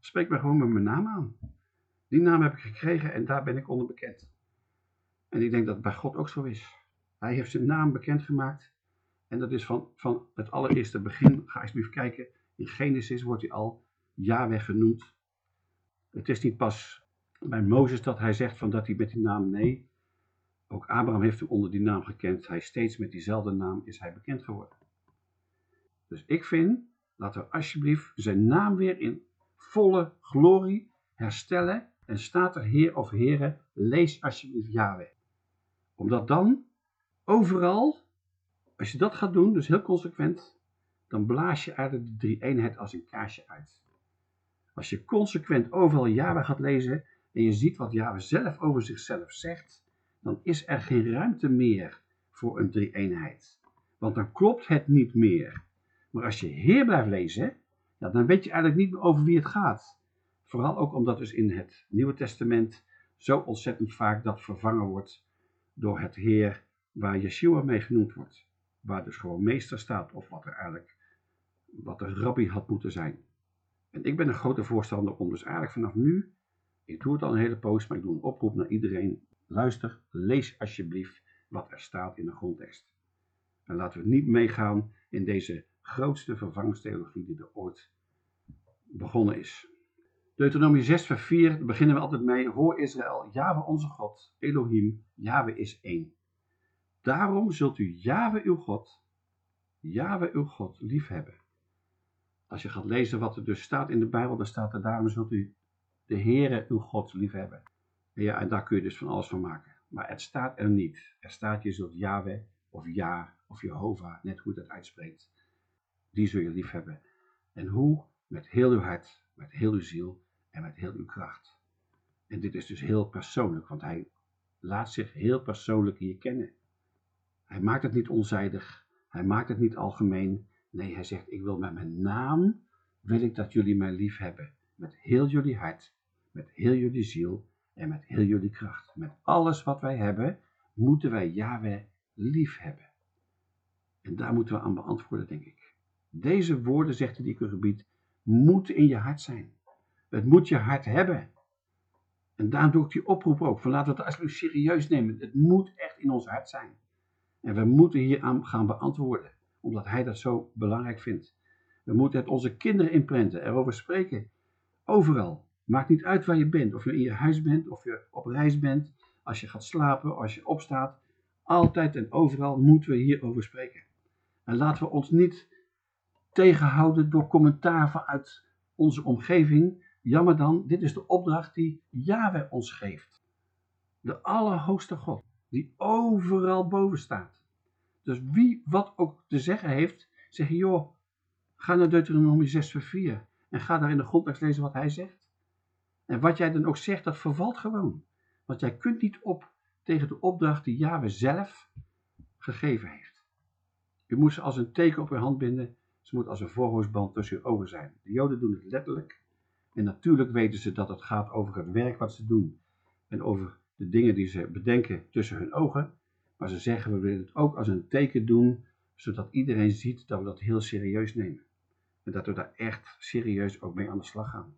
Spreek me gewoon met mijn naam aan. Die naam heb ik gekregen en daar ben ik onder bekend. En ik denk dat het bij God ook zo is. Hij heeft zijn naam bekendgemaakt. En dat is van, van het allereerste begin. Ga alsjeblieft kijken. In Genesis wordt hij al Yahweh genoemd. Het is niet pas bij Mozes dat hij zegt van dat hij met die naam, nee. Ook Abraham heeft hem onder die naam gekend. Hij steeds met diezelfde naam is hij bekend geworden. Dus ik vind, laten we alsjeblieft zijn naam weer in volle glorie herstellen en staat er Heer of Heren, lees alsjeblieft Yahweh. Omdat dan overal, als je dat gaat doen, dus heel consequent, dan blaas je eigenlijk de drie eenheid als een kaarsje uit. Als je consequent overal Yahweh gaat lezen en je ziet wat Yahweh zelf over zichzelf zegt, dan is er geen ruimte meer voor een drie eenheid. Want dan klopt het niet meer. Maar als je Heer blijft lezen, ja, dan weet je eigenlijk niet meer over wie het gaat. Vooral ook omdat dus in het Nieuwe Testament zo ontzettend vaak dat vervangen wordt door het Heer waar Yeshua mee genoemd wordt. Waar dus gewoon meester staat of wat er eigenlijk, wat de rabbi had moeten zijn. En ik ben een grote voorstander om dus eigenlijk vanaf nu, ik doe het al een hele poos, maar ik doe een oproep naar iedereen. Luister, lees alsjeblieft wat er staat in de grondtekst. En laten we niet meegaan in deze grootste vervangingstheologie die er ooit begonnen is. Deuteronomie 6 vers 4 daar beginnen we altijd mee. Hoor Israël, Jahwe onze God, Elohim, Jahwe is één. Daarom zult u Jahwe uw God, Jahwe uw God liefhebben. Als je gaat lezen wat er dus staat in de Bijbel, dan staat er daarom zult u de Heere uw God liefhebben. En ja, en daar kun je dus van alles van maken. Maar het staat er niet. Er staat je zult Yahweh of Ja of Jehovah, net hoe dat uitspreekt. Die zul je liefhebben. En hoe? Met heel uw hart, met heel uw ziel en met heel uw kracht. En dit is dus heel persoonlijk, want hij laat zich heel persoonlijk hier kennen. Hij maakt het niet onzijdig, hij maakt het niet algemeen. Nee, hij zegt, ik wil met mijn naam, wil ik dat jullie mij lief hebben. Met heel jullie hart, met heel jullie ziel en met heel jullie kracht. Met alles wat wij hebben, moeten wij Yahweh lief hebben. En daar moeten we aan beantwoorden, denk ik. Deze woorden, zegt hij die gebied, moeten in je hart zijn. Het moet je hart hebben. En daarom doe ik die oproep ook, van laten we het alsjeblieft serieus nemen. Het moet echt in ons hart zijn. En we moeten hier aan gaan beantwoorden, omdat hij dat zo belangrijk vindt. We moeten het onze kinderen inprenten, erover spreken. Overal. Maakt niet uit waar je bent, of je in je huis bent, of je op reis bent, als je gaat slapen, als je opstaat. Altijd en overal moeten we hierover spreken. En laten we ons niet tegenhouden door commentaar vanuit onze omgeving. Jammer dan, dit is de opdracht die Yahweh ons geeft. De Allerhoogste God, die overal boven staat. Dus wie wat ook te zeggen heeft, zeg je, joh, ga naar Deuteronomie 6 vers 4 en ga daar in de grondtekst lezen wat hij zegt. En wat jij dan ook zegt, dat vervalt gewoon. Want jij kunt niet op tegen de opdracht die Yahweh zelf gegeven heeft. U moet ze als een teken op uw hand binden. Ze moet als een voorhoofdband tussen uw ogen zijn. De Joden doen het letterlijk. En natuurlijk weten ze dat het gaat over het werk wat ze doen. En over de dingen die ze bedenken tussen hun ogen. Maar ze zeggen, we willen het ook als een teken doen, zodat iedereen ziet dat we dat heel serieus nemen. En dat we daar echt serieus ook mee aan de slag gaan.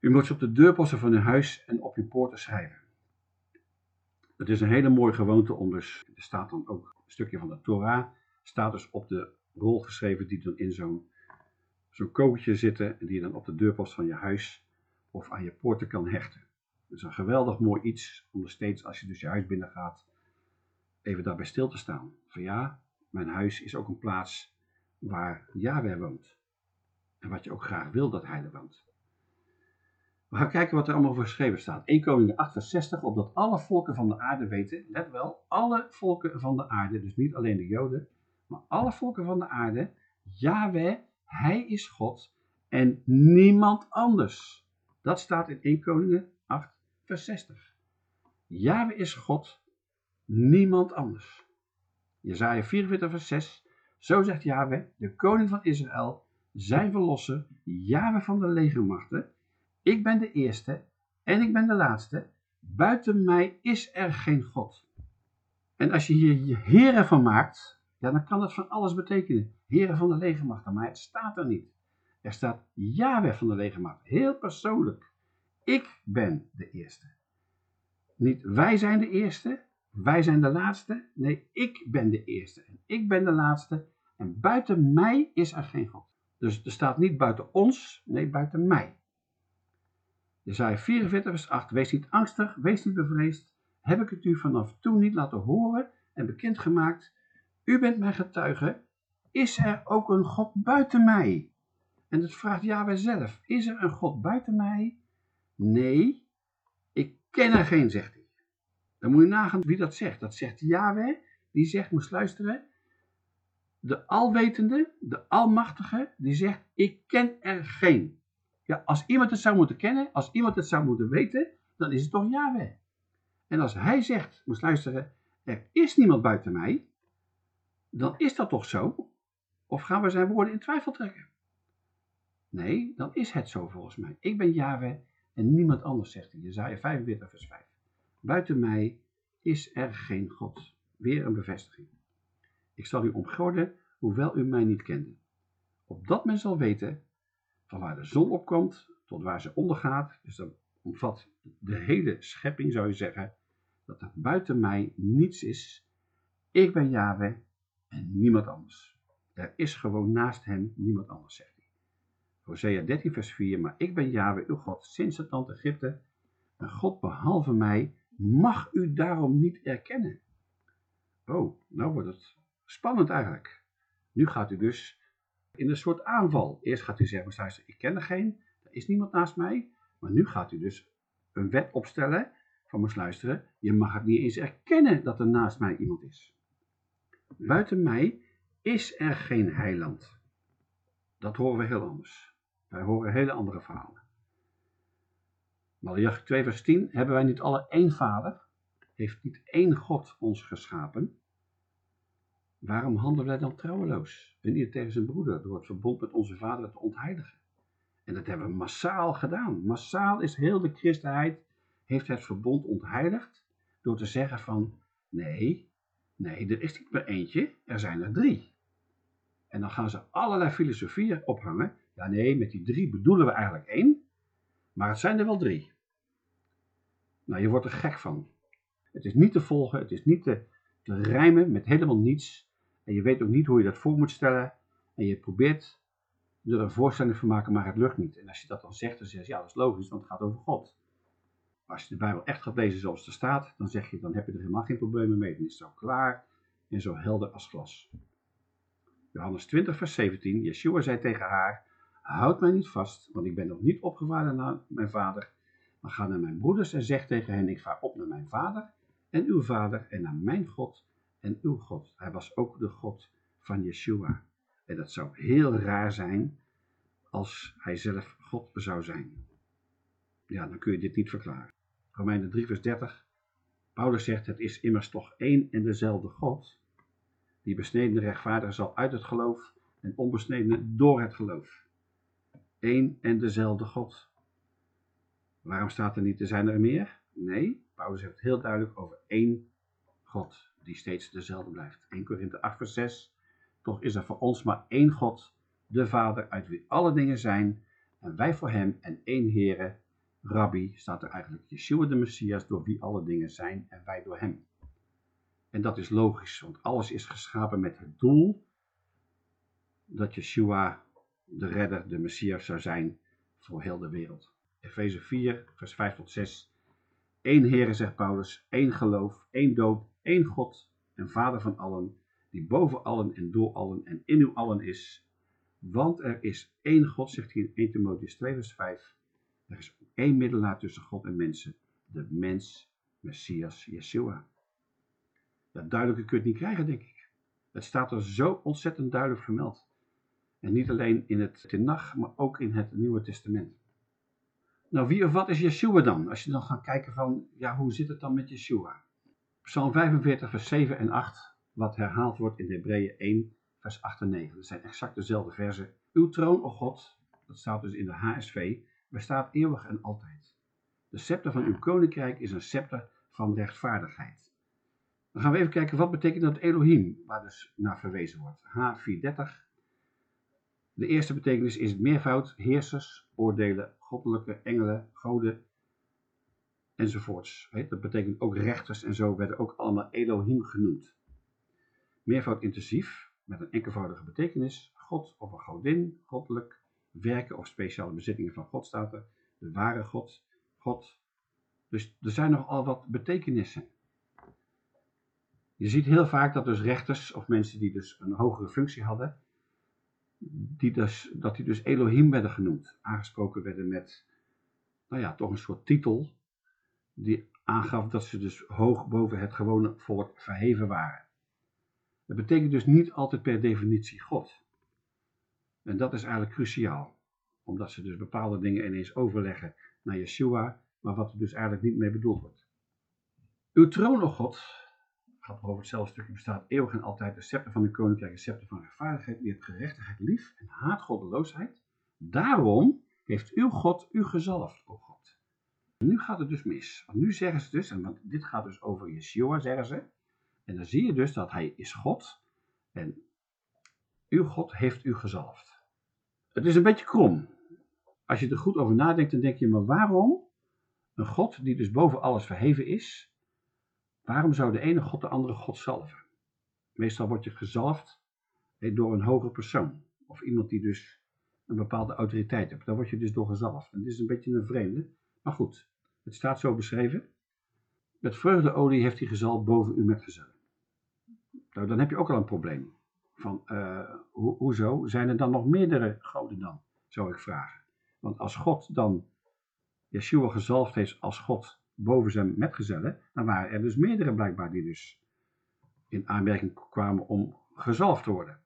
U moet ze op de deurposten van uw huis en op uw poorten schrijven. Het is een hele mooie gewoonte om dus, er staat dan ook een stukje van de Torah, staat dus op de rol geschreven die dan in zo'n zo'n kokertje zitten en die je dan op de deurpost van je huis of aan je poorten kan hechten. Het is een geweldig mooi iets om er steeds, als je dus je huis binnen gaat, even daarbij stil te staan. Van ja, mijn huis is ook een plaats waar Yahweh woont. En wat je ook graag wil dat hij er woont. We gaan kijken wat er allemaal voor geschreven staat. 1 Koning 8 vers 60, opdat alle volken van de aarde weten, let wel, alle volken van de aarde, dus niet alleen de Joden, maar alle volken van de aarde, Yahweh, hij is God en niemand anders. Dat staat in 1 Koningen 8 vers 60. Yahweh is God, niemand anders. Jezaja 44 vers 6, zo zegt Yahweh, de koning van Israël, zijn verlosser, Yahweh van de legermachten, ik ben de eerste en ik ben de laatste. Buiten mij is er geen God. En als je hier je heren van maakt, ja, dan kan dat van alles betekenen. Heren van de legermacht, maar het staat er niet. Er staat Yahweh van de legermacht, heel persoonlijk. Ik ben de eerste. Niet wij zijn de eerste, wij zijn de laatste. Nee, ik ben de eerste en ik ben de laatste. En buiten mij is er geen God. Dus er staat niet buiten ons, nee, buiten mij. Jezaja 44 vers 8, wees niet angstig, wees niet bevreesd. Heb ik het u vanaf toen niet laten horen en bekendgemaakt? U bent mijn getuige. Is er ook een God buiten mij? En het vraagt Yahweh zelf, is er een God buiten mij? Nee, ik ken er geen, zegt hij. Dan moet je nagaan wie dat zegt. Dat zegt Yahweh, die zegt, moest luisteren, de alwetende, de almachtige, die zegt, ik ken er geen. Ja, als iemand het zou moeten kennen, als iemand het zou moeten weten, dan is het toch Yahweh. En als hij zegt, moest luisteren, er is niemand buiten mij, dan is dat toch zo? Of gaan we zijn woorden in twijfel trekken? Nee, dan is het zo volgens mij. Ik ben Yahweh en niemand anders, zegt hij. Jezaja 45 vers 5. Buiten mij is er geen God. Weer een bevestiging. Ik zal u omgorden, hoewel u mij niet kende. Opdat men zal weten, van waar de zon opkomt tot waar ze ondergaat, dus dat omvat de hele schepping zou je zeggen, dat er buiten mij niets is. Ik ben Yahweh en niemand anders. Er is gewoon naast hem niemand anders, zegt hij. Hosea 13 vers 4, maar ik ben Yahweh, uw God, sinds het land Egypte. Een God behalve mij mag u daarom niet erkennen. Oh, nou wordt het spannend eigenlijk. Nu gaat u dus in een soort aanval. Eerst gaat u zeggen, luister, ik ken er geen, er is niemand naast mij. Maar nu gaat u dus een wet opstellen van moest luisteren, je mag het niet eens erkennen dat er naast mij iemand is. Buiten mij is er geen heiland. Dat horen we heel anders. Wij horen hele andere verhalen. Malachi 2 vers 10, hebben wij niet alle één vader? Heeft niet één God ons geschapen? Waarom handelen wij dan trouweloos? En niet tegen zijn broeder door het verbond met onze vader te ontheiligen. En dat hebben we massaal gedaan. Massaal is heel de christenheid heeft het verbond ontheiligd door te zeggen van nee, nee, er is niet maar eentje, er zijn er drie. En dan gaan ze allerlei filosofieën ophangen. Ja nee, met die drie bedoelen we eigenlijk één, maar het zijn er wel drie. Nou, je wordt er gek van. Het is niet te volgen, het is niet te, te rijmen met helemaal niets. En je weet ook niet hoe je dat voor moet stellen. En je probeert er een voorstelling van maken, maar het lukt niet. En als je dat dan zegt, dan zeg je, ja, dat is logisch, want het gaat over God. Als je de Bijbel echt gaat lezen zoals het er staat, dan zeg je, dan heb je er helemaal geen problemen mee. Dan is het zo klaar en zo helder als glas. Johannes 20, vers 17, Yeshua zei tegen haar, houd mij niet vast, want ik ben nog niet opgevaren naar mijn vader, maar ga naar mijn broeders en zeg tegen hen, ik vaar op naar mijn vader en uw vader en naar mijn God en uw God. Hij was ook de God van Yeshua. En dat zou heel raar zijn als hij zelf God zou zijn. Ja, dan kun je dit niet verklaren. Romeinen 3 vers 30. Paulus zegt, het is immers toch één en dezelfde God, die besneden rechtvaardig zal uit het geloof en onbesneden door het geloof. Eén en dezelfde God. Waarom staat er niet, er zijn er meer? Nee, Paulus heeft heel duidelijk over één God, die steeds dezelfde blijft. 1 Korinthe 8 vers 6. Toch is er voor ons maar één God, de Vader, uit wie alle dingen zijn, en wij voor hem en één Heere, Rabbi, staat er eigenlijk Yeshua de Messias, door wie alle dingen zijn en wij door hem. En dat is logisch, want alles is geschapen met het doel dat Yeshua de redder, de Messias zou zijn voor heel de wereld. Efeze 4, vers 5 tot 6. Eén Heere, zegt Paulus, één geloof, één doop, één God en Vader van allen, die boven allen en door allen en in u allen is. Want er is één God, zegt hij in 1 Timotheus 2, vers 5. Er is één middelaar tussen God en mensen, de mens, Messias, Yeshua. Ja, duidelijker kun je het niet krijgen, denk ik. Het staat er zo ontzettend duidelijk vermeld. En niet alleen in het Tenach, maar ook in het Nieuwe Testament. Nou, wie of wat is Yeshua dan? Als je dan gaat kijken van, ja, hoe zit het dan met Yeshua? Psalm 45, vers 7 en 8, wat herhaald wordt in Hebreeën 1, vers 8 en 9. Dat zijn exact dezelfde versen. Uw troon, o God, dat staat dus in de HSV, bestaat eeuwig en altijd. De scepter van uw koninkrijk is een scepter van rechtvaardigheid. Dan gaan we even kijken, wat betekent dat Elohim, waar dus naar verwezen wordt. H430. De eerste betekenis is meervoud, heersers, oordelen, goddelijke, engelen, goden, enzovoorts. Dat betekent ook rechters en zo werden ook allemaal Elohim genoemd. Meervoud intensief, met een enkelvoudige betekenis, God of een godin, goddelijk, werken of speciale bezittingen van God staat er, de ware God, God. Dus er zijn nogal wat betekenissen. Je ziet heel vaak dat dus rechters of mensen die dus een hogere functie hadden, die dus, dat die dus Elohim werden genoemd. Aangesproken werden met, nou ja, toch een soort titel. Die aangaf dat ze dus hoog boven het gewone volk verheven waren. Dat betekent dus niet altijd per definitie God. En dat is eigenlijk cruciaal. Omdat ze dus bepaalde dingen ineens overleggen naar Yeshua, maar wat er dus eigenlijk niet mee bedoeld wordt. Uw troon, o God, gaat over hetzelfde stukje, bestaat eeuwig en altijd de scepter van uw koninkrijk, de scepter van rechtvaardigheid. U hebt gerechtigheid lief en haat goddeloosheid. Daarom heeft uw God u gezalfd, o God. Nu gaat het dus mis. Want nu zeggen ze dus, en want dit gaat dus over Yeshua, zeggen ze. En dan zie je dus dat hij is God. En uw God heeft u gezalfd. Het is een beetje krom. Als je er goed over nadenkt, dan denk je, maar waarom een God die dus boven alles verheven is, waarom zou de ene God de andere God zalven? Meestal word je gezalfd door een hoger persoon. Of iemand die dus een bepaalde autoriteit heeft. Daar word je dus door gezalfd. En dit is een beetje een vreemde. Maar goed, het staat zo beschreven. Met vreugdeolie heeft hij gezalfd boven u met gezellen. Nou, dan heb je ook al een probleem. Van, ho hoezo? Zijn er dan nog meerdere goden dan? Zou ik vragen. Want als God dan Yeshua gezalfd heeft als God boven zijn metgezellen, dan waren er dus meerdere blijkbaar die dus in aanmerking kwamen om gezalfd te worden.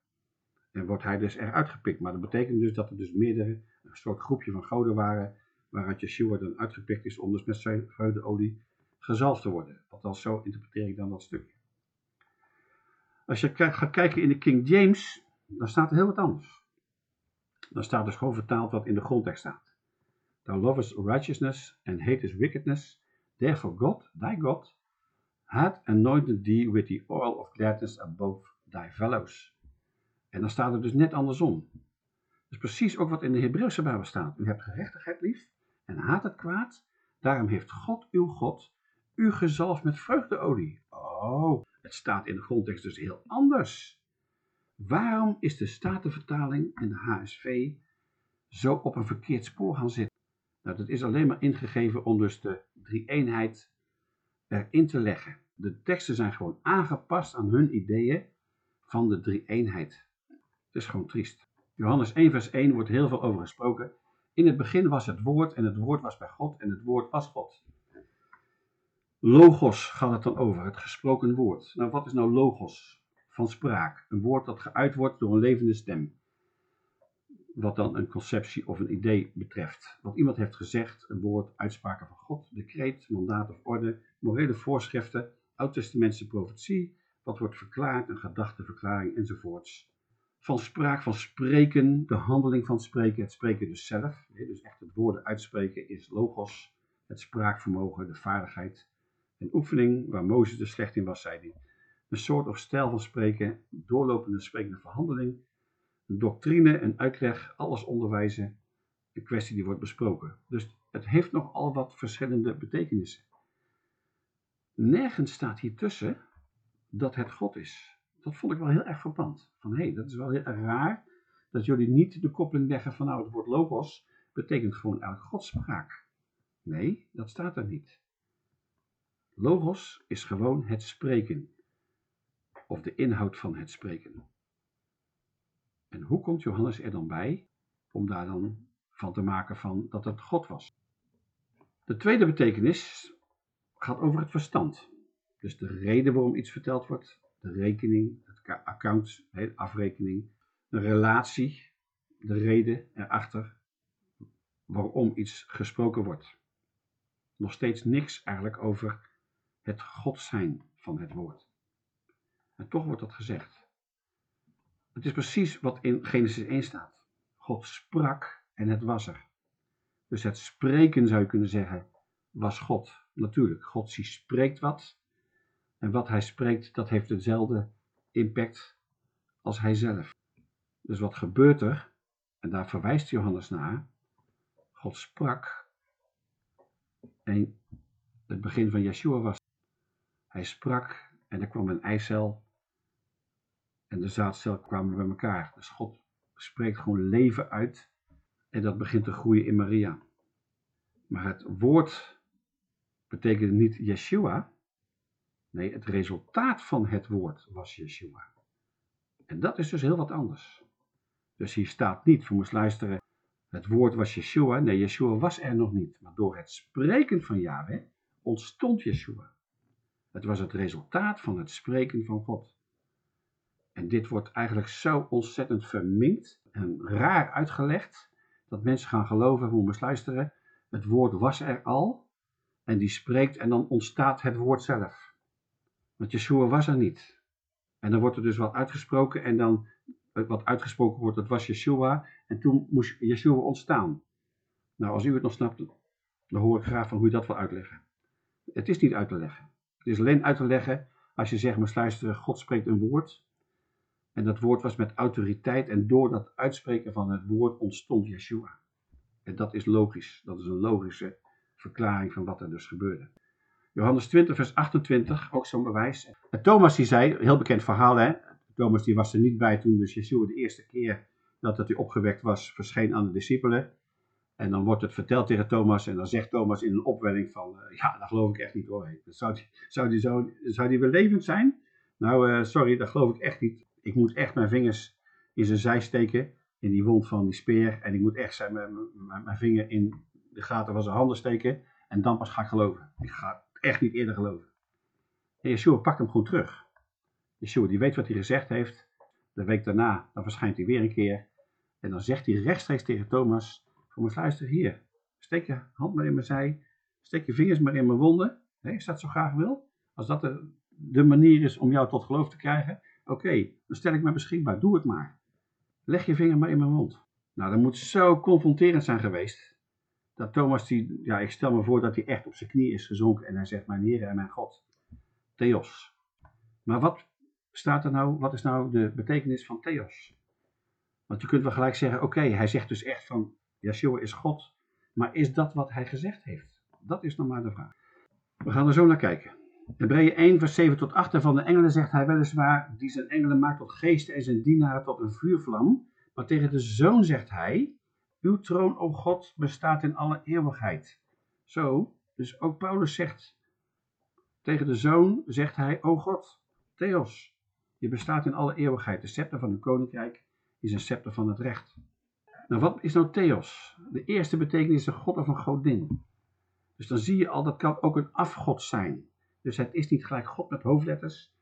En wordt hij dus eruit gepikt. Maar dat betekent dus dat er dus meerdere, een soort groepje van goden waren, waaruit Yeshua dan uitgepikt is om dus met zijn vreugdeolie gezalfd te worden. Althans, zo interpreteer ik dan dat stukje. Als je gaat kijken in de King James, dan staat er heel wat anders. Dan staat dus gewoon vertaald wat in de grondtekst staat. Thou lovest righteousness and hatest wickedness, therefore God, thy God, hath anointed thee with the oil of gladness above thy fellows. En dan staat het dus net andersom. Dus precies ook wat in de Hebreeuwse Bijbel staat. U hebt gerechtigheid lief en haat het kwaad. Daarom heeft God, uw God, u gezalfd met vreugdeolie. Oh, het staat in de grondtekst dus heel anders. Waarom is de Statenvertaling en de HSV zo op een verkeerd spoor gaan zitten? Nou, dat is alleen maar ingegeven om dus de drie-eenheid erin te leggen. De teksten zijn gewoon aangepast aan hun ideeën van de drie-eenheid. Het is gewoon triest. Johannes 1 vers 1 wordt heel veel over gesproken. In het begin was het woord en het woord was bij God en het woord was God. Logos gaat het dan over, het gesproken woord. Nou, wat is nou logos? Van spraak. Een woord dat geuit wordt door een levende stem. Wat dan een conceptie of een idee betreft. Wat iemand heeft gezegd, een woord, uitspraken van God, decreet, mandaat of orde, morele voorschriften, oud-testamentse profetie, wat wordt verklaard, een gedachteverklaring enzovoorts. Van spraak, van spreken, de handeling van spreken, het spreken dus zelf. Dus echt het woorden uitspreken is logos, het spraakvermogen, de vaardigheid een oefening waar Mozes er slecht in was, zei hij. Een soort of stijl van spreken, doorlopende sprekende verhandeling, doctrine, een uitleg, alles onderwijzen, de kwestie die wordt besproken. Dus het heeft nogal wat verschillende betekenissen. Nergens staat hier tussen dat het God is. Dat vond ik wel heel erg verpand. Van hé, hey, dat is wel heel raar dat jullie niet de koppeling leggen van nou het woord logos betekent gewoon elk godspraak. Nee, dat staat er niet. Logos is gewoon het spreken, of de inhoud van het spreken. En hoe komt Johannes er dan bij om daar dan van te maken van dat het God was? De tweede betekenis gaat over het verstand. Dus de reden waarom iets verteld wordt, de rekening, het account, de afrekening, een relatie, de reden erachter waarom iets gesproken wordt. Nog steeds niks eigenlijk over het God zijn van het woord. En toch wordt dat gezegd. Het is precies wat in Genesis 1 staat. God sprak en het was er. Dus het spreken zou je kunnen zeggen, was God. Natuurlijk, God spreekt wat. En wat hij spreekt, dat heeft dezelfde impact als hij zelf. Dus wat gebeurt er? En daar verwijst Johannes naar. God sprak. En het begin van Yeshua was hij sprak en er kwam een eicel en de zaadcel kwamen bij elkaar. Dus God spreekt gewoon leven uit en dat begint te groeien in Maria. Maar het woord betekende niet Yeshua. Nee, het resultaat van het woord was Yeshua. En dat is dus heel wat anders. Dus hier staat niet, voor moest luisteren, het woord was Yeshua. Nee, Yeshua was er nog niet. Maar door het spreken van Yahweh ontstond Yeshua. Het was het resultaat van het spreken van God. En dit wordt eigenlijk zo ontzettend verminkt en raar uitgelegd, dat mensen gaan geloven, hoe we luisteren, het woord was er al, en die spreekt en dan ontstaat het woord zelf. Want Yeshua was er niet. En dan wordt er dus wat uitgesproken en dan wat uitgesproken wordt, dat was Yeshua. En toen moest Yeshua ontstaan. Nou, als u het nog snapt, dan hoor ik graag van hoe je dat wil uitleggen. Het is niet uit te leggen. Het is alleen uit te leggen als je zegt, maar luisteren, God spreekt een woord. En dat woord was met autoriteit en door dat uitspreken van het woord ontstond Yeshua. En dat is logisch. Dat is een logische verklaring van wat er dus gebeurde. Johannes 20, vers 28, ook zo'n bewijs. En Thomas die zei, heel bekend verhaal hè, Thomas die was er niet bij toen dus Yeshua de eerste keer dat hij opgewekt was, verscheen aan de discipelen. En dan wordt het verteld tegen Thomas en dan zegt Thomas in een opwelling van, uh, ja, dat geloof ik echt niet hoor. Zou die, zou die, zo, zou die wel levend zijn? Nou, uh, sorry, dat geloof ik echt niet. Ik moet echt mijn vingers in zijn zij steken, in die wond van die speer. En ik moet echt zijn, mijn, mijn, mijn vinger in de gaten van zijn handen steken. En dan pas ga ik geloven. Ik ga echt niet eerder geloven. En Yeshua pakt hem gewoon terug. Yeshua die weet wat hij gezegd heeft. De week daarna, dan verschijnt hij weer een keer. En dan zegt hij rechtstreeks tegen Thomas, voor me luister hier. Steek je hand maar in mijn zij. Steek je vingers maar in mijn wonden. Nee, als dat zo graag wil. Als dat de, de manier is om jou tot geloof te krijgen. Oké, dan stel ik me beschikbaar. Doe het maar. Leg je vinger maar in mijn mond. Nou, dat moet zo confronterend zijn geweest. Dat Thomas, die, ja, ik stel me voor dat hij echt op zijn knie is gezonken. En hij zegt, mijn Heer en mijn God. Theos. Maar wat staat er nou, wat is nou de betekenis van Theos? Want je kunt wel gelijk zeggen, oké, hij zegt dus echt van, Yeshua is God. Maar is dat wat hij gezegd heeft? Dat is nog maar de vraag. We gaan er zo naar kijken. Hebreeën 1 vers 7 tot 8 en van de engelen zegt hij weliswaar, die zijn engelen maakt tot geesten en zijn dienaren tot een vuurvlam. Maar tegen de zoon zegt hij, uw troon, o God, bestaat in alle eeuwigheid. Zo, dus ook Paulus zegt, tegen de zoon zegt hij, o God, Theos, je bestaat in alle eeuwigheid. De scepter van het koninkrijk is een scepter van het recht. Nou, wat is nou Theos? De eerste betekenis is een god of een godin. Dus dan zie je al, dat kan ook een afgod zijn. Dus het is niet gelijk God met hoofdletters.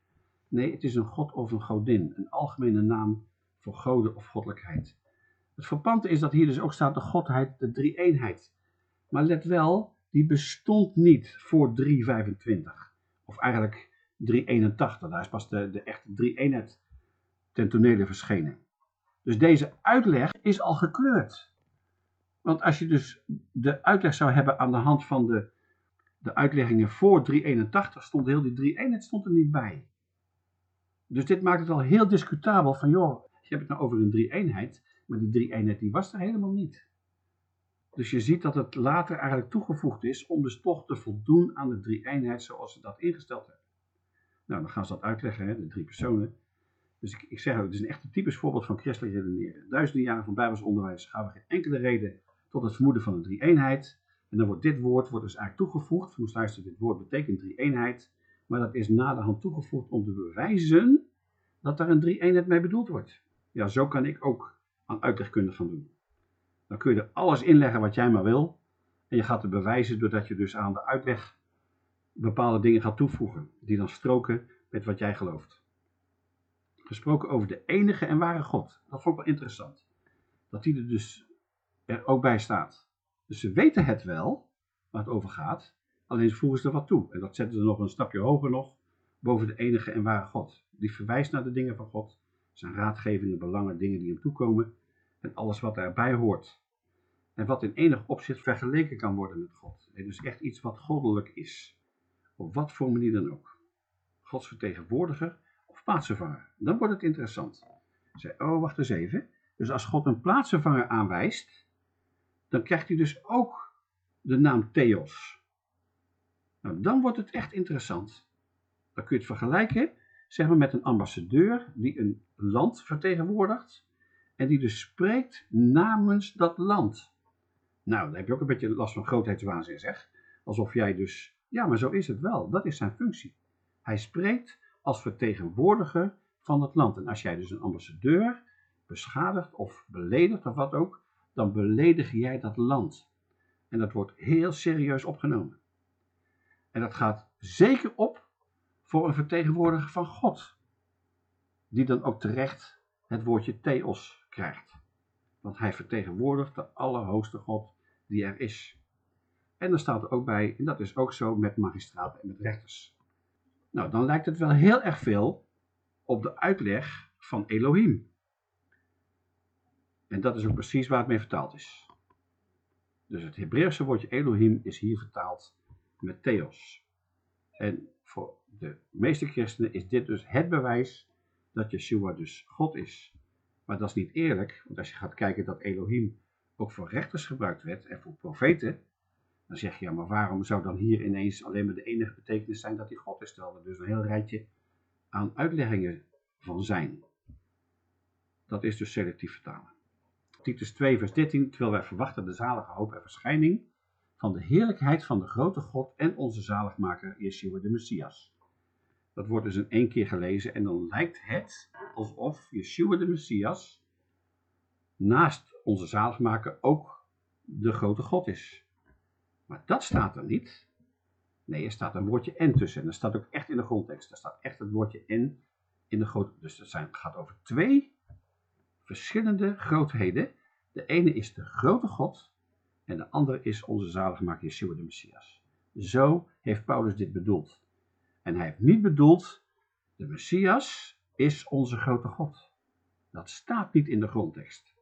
Nee, het is een god of een godin. Een algemene naam voor goden of goddelijkheid. Het verpante is dat hier dus ook staat de godheid, de drie-eenheid. Maar let wel, die bestond niet voor 325. Of eigenlijk 381. Daar is pas de, de echte 3-eenheid ten tonele verschenen. Dus deze uitleg is al gekleurd. Want als je dus de uitleg zou hebben aan de hand van de, de uitleggingen voor 381, stond heel die 3-eenheid stond er niet bij. Dus dit maakt het al heel discutabel van, joh, je hebt het nou over een 3-eenheid, maar die 3-eenheid die was er helemaal niet. Dus je ziet dat het later eigenlijk toegevoegd is om dus toch te voldoen aan de 3-eenheid zoals ze dat ingesteld hebben. Nou, dan gaan ze dat uitleggen, hè, de drie personen. Dus ik, ik zeg ook, het is een echt typisch voorbeeld van christelijk redeneren. Duizenden jaren van bijbels onderwijs gaven geen enkele reden tot het vermoeden van een drie-eenheid. En dan wordt dit woord wordt dus eigenlijk toegevoegd. Je moet luisteren, dit woord betekent drie-eenheid. Maar dat is na de hand toegevoegd om te bewijzen dat daar een drie-eenheid mee bedoeld wordt. Ja, zo kan ik ook aan uitlegkunde gaan doen. Dan kun je er alles inleggen wat jij maar wil. En je gaat het bewijzen doordat je dus aan de uitleg bepaalde dingen gaat toevoegen, die dan stroken met wat jij gelooft. Gesproken over de enige en ware God. Dat vond ik wel interessant. Dat die er dus er ook bij staat. Dus ze weten het wel, waar het over gaat, alleen voegen ze er wat toe. En dat zetten ze nog een stapje hoger nog, boven de enige en ware God. Die verwijst naar de dingen van God, zijn raadgevingen, belangen, dingen die hem toekomen en alles wat daarbij hoort. En wat in enig opzicht vergeleken kan worden met God. Dus echt iets wat goddelijk is. Op wat voor manier dan ook. Gods vertegenwoordiger of plaatsvervanger. Dan wordt het interessant. Zei, oh, wacht eens even. Dus als God een plaatsvervanger aanwijst, dan krijgt hij dus ook de naam Theos. Nou, dan wordt het echt interessant. Dan kun je het vergelijken, zeg maar, met een ambassadeur die een land vertegenwoordigt en die dus spreekt namens dat land. Nou, dan heb je ook een beetje last van grootheidswaanzin, zeg. Alsof jij dus ja, maar zo is het wel. Dat is zijn functie. Hij spreekt als vertegenwoordiger van het land. En als jij dus een ambassadeur beschadigt of beledigt of wat ook, dan beledig jij dat land. En dat wordt heel serieus opgenomen. En dat gaat zeker op voor een vertegenwoordiger van God, die dan ook terecht het woordje theos krijgt. Want hij vertegenwoordigt de Allerhoogste God die er is. En dan staat er ook bij, en dat is ook zo met magistraten en met rechters. Nou, dan lijkt het wel heel erg veel op de uitleg van Elohim. En dat is ook precies waar het mee vertaald is. Dus het Hebreeuwse woordje Elohim is hier vertaald met Theos. En voor de meeste christenen is dit dus het bewijs dat Yeshua dus God is. Maar dat is niet eerlijk, want als je gaat kijken dat Elohim ook voor rechters gebruikt werd en voor profeten, dan zeg je, ja, maar waarom zou dan hier ineens alleen maar de enige betekenis zijn dat hij God is, terwijl er dus een heel rijtje aan uitleggingen van zijn. Dat is dus selectief vertalen. Titus 2 vers 13, terwijl wij verwachten de zalige hoop en verschijning van de heerlijkheid van de grote God en onze zaligmaker Yeshua de Messias. Dat wordt dus in één keer gelezen en dan lijkt het alsof Yeshua de Messias naast onze zaligmaker ook de grote God is. Maar dat staat er niet. Nee, er staat een woordje en tussen. En dat staat ook echt in de grondtekst. Er staat echt het woordje en in de grote. Dus het gaat over twee verschillende grootheden. De ene is de grote God en de andere is onze zaligmaker Yeshua de Messias. Zo heeft Paulus dit bedoeld. En hij heeft niet bedoeld, de Messias is onze grote God. Dat staat niet in de grondtekst.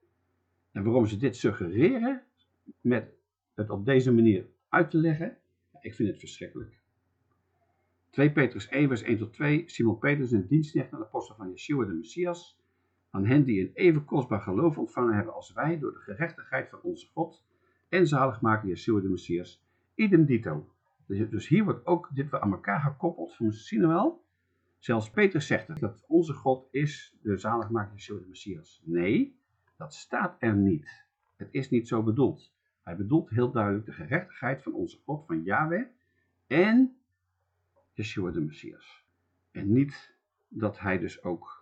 En waarom ze dit suggereren, met het op deze manier uit te leggen, ik vind het verschrikkelijk. 2 Petrus 1 vers 1 tot 2, Simon Petrus, een dienstknecht aan de apostel van Yeshua de Messias, aan hen die een even kostbaar geloof ontvangen hebben als wij, door de gerechtigheid van onze God en zaligmaker Yeshua de Messias, idem dito. Dus, dus hier wordt ook dit aan elkaar gekoppeld, van zien wel. Zelfs Petrus zegt dat onze God is de zaligmaker Yeshua de Messias. Nee, dat staat er niet. Het is niet zo bedoeld. Hij bedoelt heel duidelijk de gerechtigheid van onze God, van Yahweh en Yeshua de Messias. En niet dat hij dus ook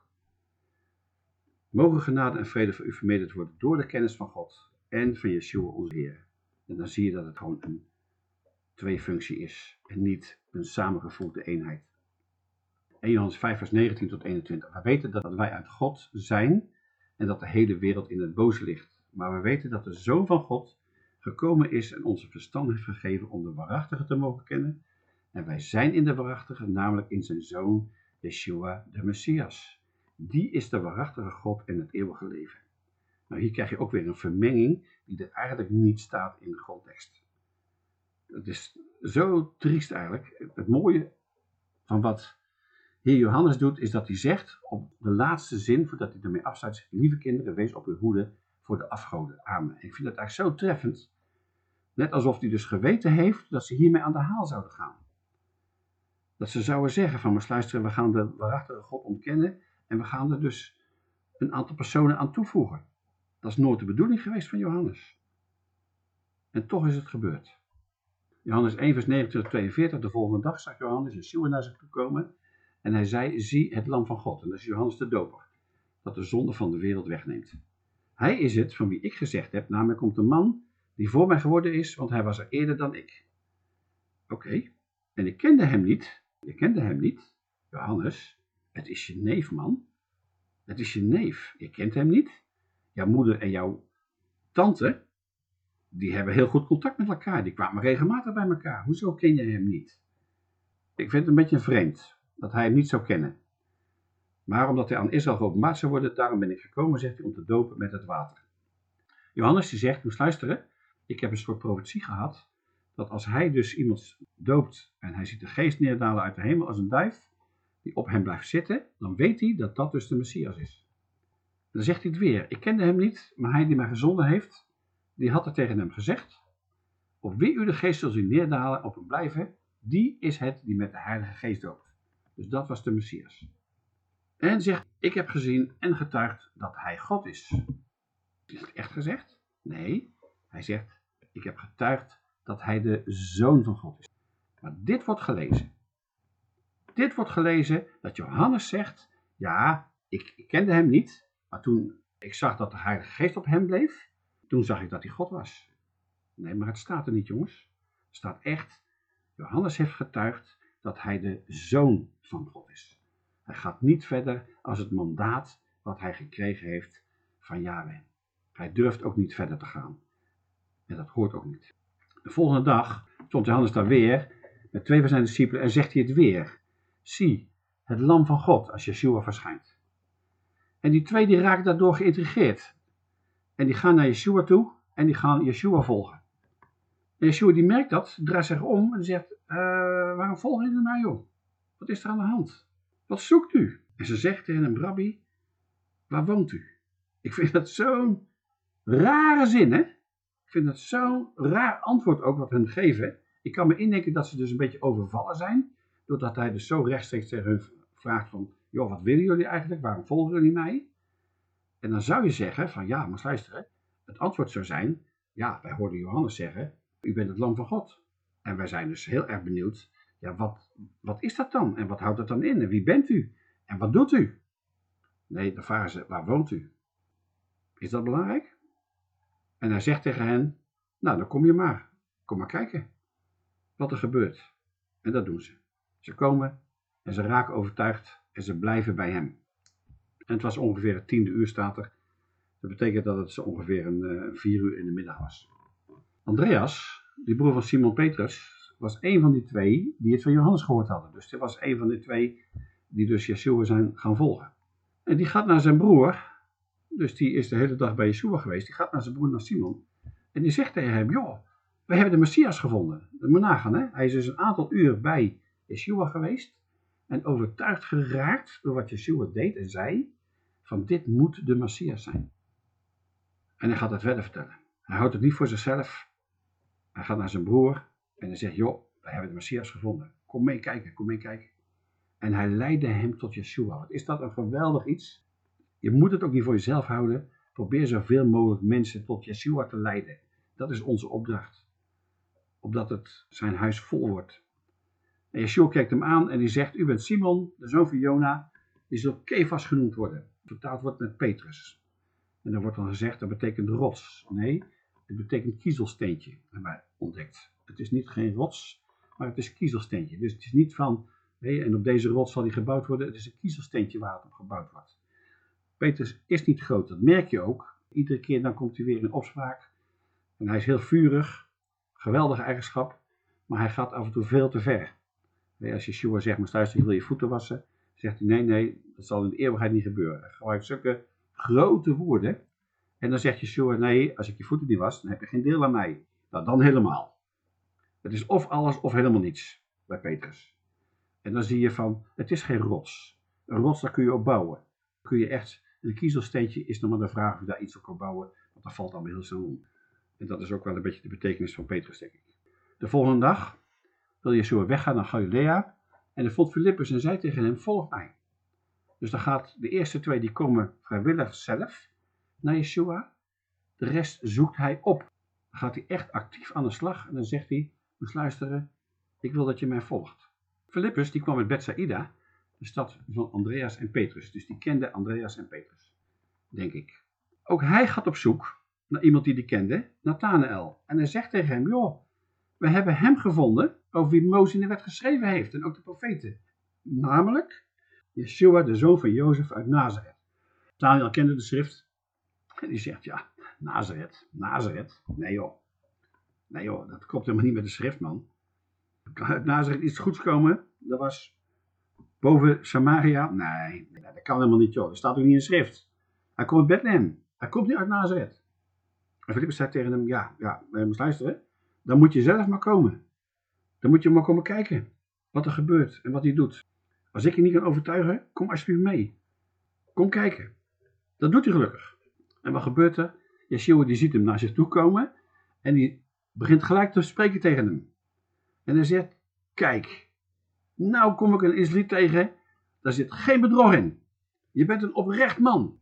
mogen genade en vrede voor u vermedeld worden door de kennis van God en van Yeshua onze Heer. En dan zie je dat het gewoon een tweefunctie is en niet een samengevoegde eenheid. 1 Johannes 5 vers 19 tot 21. We weten dat wij uit God zijn en dat de hele wereld in het boze ligt. Maar we weten dat de Zoon van God gekomen is en onze verstand heeft gegeven om de waarachtige te mogen kennen. En wij zijn in de waarachtige, namelijk in zijn Zoon Yeshua de Messias. Die is de waarachtige God en het eeuwige leven. Nou, hier krijg je ook weer een vermenging die er eigenlijk niet staat in de grondtekst. Het is zo triest eigenlijk. Het mooie van wat Heer Johannes doet, is dat hij zegt op de laatste zin, voordat hij ermee afsluit, lieve kinderen, wees op uw hoede voor de afgoden. Amen. ik vind dat eigenlijk zo treffend. Net alsof hij dus geweten heeft dat ze hiermee aan de haal zouden gaan. Dat ze zouden zeggen van, maar luisteren, we gaan de waarachtige God ontkennen en we gaan er dus een aantal personen aan toevoegen. Dat is nooit de bedoeling geweest van Johannes. En toch is het gebeurd. Johannes 1 vers 29 42, de volgende dag zag Johannes Yeshua naar zich toe komen en hij zei, zie het lam van God. En dat is Johannes de doper, dat de zonde van de wereld wegneemt. Hij is het van wie ik gezegd heb, namelijk komt de man die voor mij geworden is, want hij was er eerder dan ik. Oké, en ik kende hem niet, ik kende hem niet, Johannes, het is je neef man, het is je neef, je kent hem niet. Jouw moeder en jouw tante, die hebben heel goed contact met elkaar, die kwamen regelmatig bij elkaar. Hoezo ken je hem niet? Ik vind het een beetje vreemd dat hij hem niet zou kennen. Maar omdat hij aan Israël geopenbaard zou worden, daarom ben ik gekomen, zegt hij, om te dopen met het water. Johannes die zegt, moest luisteren, ik heb een soort profetie gehad, dat als hij dus iemand doopt en hij ziet de geest neerdalen uit de hemel als een duif, die op hem blijft zitten, dan weet hij dat dat dus de Messias is. dan zegt hij het weer, ik kende hem niet, maar hij die mij gezonden heeft, die had er tegen hem gezegd, op wie u de geest zal zien neerdalen op hem blijven, die is het die met de heilige geest doopt. Dus dat was de Messias. En zegt, ik heb gezien en getuigd dat hij God is. Is het echt gezegd? Nee, hij zegt, ik heb getuigd dat hij de Zoon van God is. Maar dit wordt gelezen. Dit wordt gelezen dat Johannes zegt, ja, ik, kende hem niet, maar toen Ik zag dat de Heilige Geest op hem bleef. Toen zag ik dat hij God was. Nee, maar het staat er niet, jongens. Het staat echt. Johannes heeft getuigd dat hij de zoon van God is. Hij gaat niet verder als het mandaat wat hij gekregen heeft van Yahweh. Hij durft ook niet verder te gaan. En dat hoort ook niet. De volgende dag stond Johannes daar weer met twee van zijn discipelen en zegt hij het weer. Zie, het lam van God als Yeshua verschijnt. En die twee die raken daardoor geïntrigeerd. En die gaan naar Yeshua toe en die gaan Yeshua volgen. En Yeshua die merkt dat, draait zich om en zegt, uh, waarom volgen jullie mij joh? Wat is er aan de hand? Wat zoekt u? En ze zegt tegen hem, rabbi, waar woont u? Ik vind dat zo'n rare zin, hè? Ik vind dat zo'n raar antwoord ook wat hun geven. Ik kan me indenken dat ze dus een beetje overvallen zijn, doordat hij dus zo rechtstreeks tegen hun vraagt van, joh, wat willen jullie eigenlijk? Waarom volgen jullie mij? En dan zou je zeggen van, ja, maar luisteren, het antwoord zou zijn, ja, wij hoorden Johannes zeggen, u bent het lam van God. En wij zijn dus heel erg benieuwd, ja, wat, wat is dat dan? En wat houdt dat dan in? En wie bent u? En wat doet u? Nee, dan vragen ze, waar woont u? Is dat belangrijk? En hij zegt tegen hen, nou, dan kom je maar. Kom maar kijken wat er gebeurt. En dat doen ze. Ze komen en ze raken overtuigd en ze blijven bij hem. En het was ongeveer het tiende uur, staat er. Dat betekent dat het zo ongeveer een uh, vier uur in de middag was. Andreas, die broer van Simon Petrus, was een van die twee die het van Johannes gehoord hadden. Dus dit was een van de twee die dus Yeshua zijn gaan volgen. En die gaat naar zijn broer, dus die is de hele dag bij Yeshua geweest, die gaat naar zijn broer, naar Simon. En die zegt tegen hem, joh, we hebben de Messias gevonden. Dat moet nagaan, hè? Hij is dus een aantal uur bij Yeshua geweest en overtuigd geraakt door wat Yeshua deed en zei, van dit moet de Messias zijn. En hij gaat het verder vertellen. Hij houdt het niet voor zichzelf. Hij gaat naar zijn broer en hij zegt, joh, we hebben de Messias gevonden. Kom mee kijken, kom mee kijken. En hij leidde hem tot Yeshua. Wat is dat een geweldig iets? Je moet het ook niet voor jezelf houden. Probeer zoveel mogelijk mensen tot Yeshua te leiden. Dat is onze opdracht. Opdat het zijn huis vol wordt. En Yeshua kijkt hem aan en die zegt, u bent Simon, de zoon van Jona. Die zal Kefas genoemd worden. Vertaald wordt met Petrus. En dan wordt dan gezegd, dat betekent rots. Nee, het betekent kiezelsteentje, hebben wij ontdekt. Het is niet geen rots, maar het is kiezelsteentje. Dus het is niet van, en op deze rots zal die gebouwd worden. Het is een kiezelsteentje waar het op gebouwd wordt. Petrus is niet groot, dat merk je ook. Iedere keer dan komt hij weer in opspraak. En hij is heel vurig, geweldige eigenschap, maar hij gaat af en toe veel te ver. Als Yeshua zegt, maar thuis, wil je voeten wassen, zegt hij, nee, nee, dat zal in de eeuwigheid niet gebeuren. Hij gebruikt zulke grote woorden. En dan zegt Yeshua, nee, als ik je voeten niet was, dan heb je geen deel aan mij. Nou, dan helemaal. Het is of alles of helemaal niets bij Petrus. En dan zie je van, het is geen rots. Een rots, daar kun je op bouwen. Kun je echt, een kiezelsteentje is nog maar de vraag of je daar iets op kan bouwen, want dat valt allemaal heel snel om. En dat is ook wel een beetje de betekenis van Petrus, denk ik. De volgende dag wil Yeshua weggaan naar Galilea en er vond Filippus en zei tegen hem, volg mij. Dus dan gaat de eerste twee, die komen vrijwillig zelf naar Yeshua. De rest zoekt hij op. Dan gaat hij echt actief aan de slag en dan zegt hij, dus luisteren, ik wil dat je mij volgt. Philippus die kwam uit Bethsaida, de stad van Andreas en Petrus. Dus die kende Andreas en Petrus, denk ik. Ook hij gaat op zoek naar iemand die die kende, Nathanael. En hij zegt tegen hem, joh, we hebben hem gevonden over wie Mozes in de wet geschreven heeft en ook de profeten. Namelijk Yeshua, de zoon van Jozef uit Nazareth. Nathanael kende de schrift en die zegt, ja, Nazareth, Nazareth, nee joh. Nee joh, dat klopt helemaal niet met de schrift, man. Kan uit Nazareth iets goeds komen? Dat was boven Samaria? Nee, dat kan helemaal niet, joh. Dat staat ook niet in de schrift. Hij komt uit Bethlehem. Hij komt niet uit Nazareth. En Philippus zei tegen hem, ja, ja, moet luisteren. Dan moet je zelf maar komen. Dan moet je maar komen kijken wat er gebeurt en wat hij doet. Als ik je niet kan overtuigen, kom alsjeblieft mee. Kom kijken. Dat doet hij gelukkig. En wat gebeurt er? Yeshua die ziet hem naar zich toe komen en die begint gelijk te spreken tegen hem. En hij zegt, kijk, nou kom ik een Israëliet tegen, daar zit geen bedrog in. Je bent een oprecht man.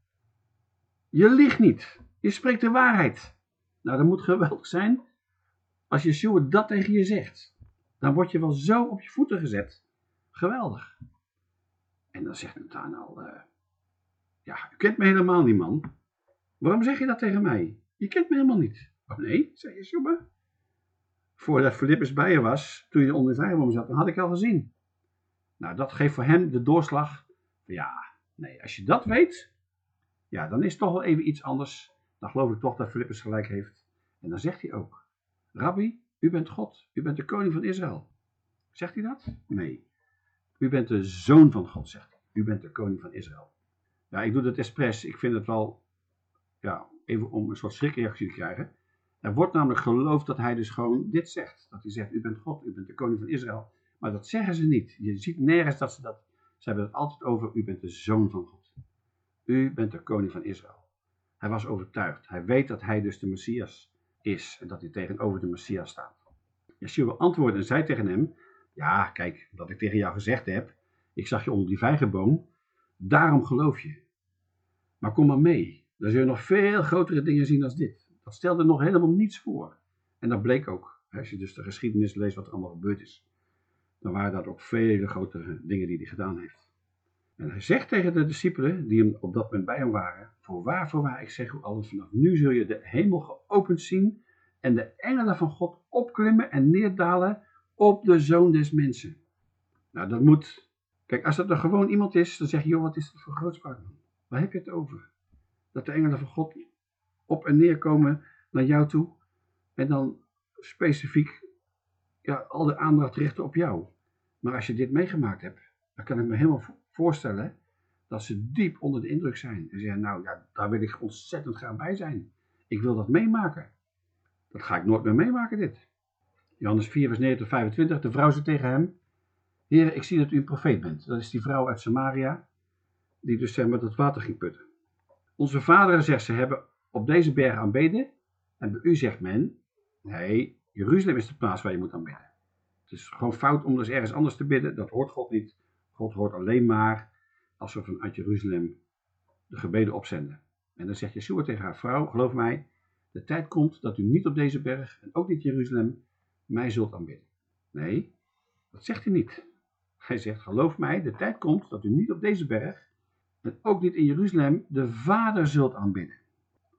Je liegt niet. Je spreekt de waarheid. Nou, dat moet geweldig zijn als Yeshua dat tegen je zegt. Dan word je wel zo op je voeten gezet. Geweldig. En dan zegt Nathanael, uh, ja, u kent me helemaal niet man. waarom zeg je dat tegen mij? Je kent me helemaal niet. Oh nee, zei Yeshua. Voordat Filippus bij je was, toen je onder de vijgenboom zat, dan had ik al gezien. Nou, dat geeft voor hem de doorslag. Ja, nee, als je dat weet, ja, dan is het toch wel even iets anders. Dan geloof ik toch dat Filippus gelijk heeft. En dan zegt hij ook, Rabbi, u bent God, u bent de koning van Israël. Zegt hij dat? Nee. U bent de zoon van God, zegt hij. U bent de koning van Israël. Ja, ik doe dat expres. Ik vind het wel, ja, even om een soort schrikreactie te krijgen. Er wordt namelijk geloofd dat hij dus gewoon dit zegt. Dat hij zegt, u bent God, u bent de koning van Israël. Maar dat zeggen ze niet. Je ziet nergens dat ze dat, ze hebben het altijd over, u bent de zoon van God. U bent de koning van Israël. Hij was overtuigd. Hij weet dat hij dus de Messias is en dat hij tegenover de Messias staat. Yeshua antwoordde en zei tegen hem, ja, kijk, dat ik tegen jou gezegd heb, ik zag je onder die vijgenboom, daarom geloof je. Maar kom maar mee, dan zul je nog veel grotere dingen zien dan dit. Dat stelde nog helemaal niets voor. En dat bleek ook, als je dus de geschiedenis leest wat er allemaal gebeurd is. Dan waren dat ook vele grotere dingen die hij gedaan heeft. En hij zegt tegen de discipelen, die hem op dat moment bij hem waren, voorwaar, voorwaar, ik zeg u allen, vanaf nu zul je de hemel geopend zien en de engelen van God opklimmen en neerdalen op de zoon des mensen. Nou, dat moet, kijk, als dat er gewoon iemand is, dan zeg je, joh, wat is dat voor grootspraak? Waar heb je het over? Dat de engelen van God op en neer komen naar jou toe en dan specifiek ja, al de aandacht richten op jou. Maar als je dit meegemaakt hebt, dan kan ik me helemaal voorstellen dat ze diep onder de indruk zijn. En zeggen, nou ja, daar wil ik ontzettend graag bij zijn. Ik wil dat meemaken. Dat ga ik nooit meer meemaken, dit. Johannes 4, vers 9 tot 25. De vrouw zei tegen hem, Heer, ik zie dat u een profeet bent. Dat is die vrouw uit Samaria, die dus zeg maar dat water ging putten. Onze vaderen, zegt ze, hebben op deze berg aanbeden. En bij u zegt men, nee, Jeruzalem is de plaats waar je moet aanbidden. Het is gewoon fout om dus ergens anders te bidden. Dat hoort God niet. God hoort alleen maar als we vanuit Jeruzalem de gebeden opzenden. En dan zegt Yeshua tegen haar vrouw, geloof mij, de tijd komt dat u niet op deze berg en ook niet Jeruzalem mij zult aanbidden. Nee, dat zegt hij niet. Hij zegt, geloof mij, de tijd komt dat u niet op deze berg en ook niet in Jeruzalem de Vader zult aanbidden.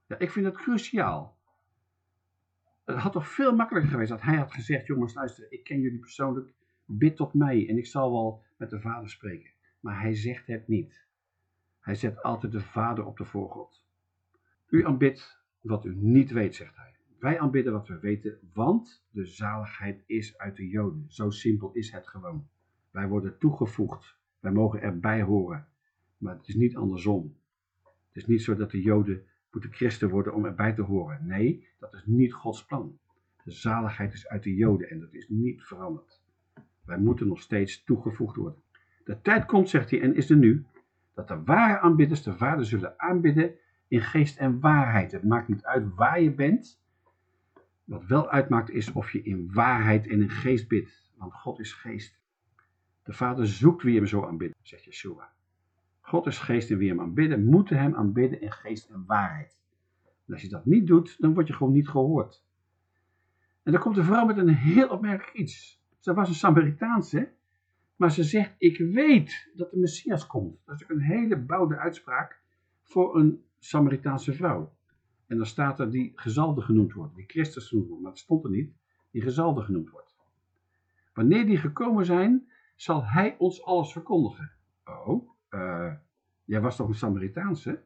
Ja, ik vind dat cruciaal. Het had toch veel makkelijker geweest dat hij had gezegd, jongens luister, ik ken jullie persoonlijk, bid tot mij en ik zal wel met de Vader spreken. Maar hij zegt het niet. Hij zet altijd de Vader op de voorgrond. U aanbidt wat u niet weet, zegt hij. Wij aanbidden wat we weten, want de zaligheid is uit de Joden. Zo simpel is het gewoon. Wij worden toegevoegd. Wij mogen erbij horen. Maar het is niet andersom. Het is niet zo dat de Joden moeten christen worden om erbij te horen. Nee, dat is niet Gods plan. De zaligheid is uit de Joden en dat is niet veranderd. Wij moeten nog steeds toegevoegd worden. De tijd komt, zegt hij, en is er nu, dat de ware aanbidders de Vader zullen aanbidden in geest en waarheid. Het maakt niet uit waar je bent. Wat wel uitmaakt is of je in waarheid en in geest bidt. Want God is geest. De Vader zoekt wie hem zo aanbidden, zegt Yeshua. God is geest en wie hem aanbidden, moeten hem aanbidden in geest en waarheid. En als je dat niet doet, dan word je gewoon niet gehoord. En dan komt de vrouw met een heel opmerkelijk iets. Ze was een Samaritaanse, maar ze zegt, ik weet dat de Messias komt. Dat is een hele bouwde uitspraak voor een Samaritaanse vrouw. En dan staat er die gezalde genoemd wordt, die Christus genoemd wordt, maar dat stond er niet, die gezalde genoemd wordt. Wanneer die gekomen zijn, zal hij ons alles verkondigen. Oh, uh, jij was toch een Samaritaanse?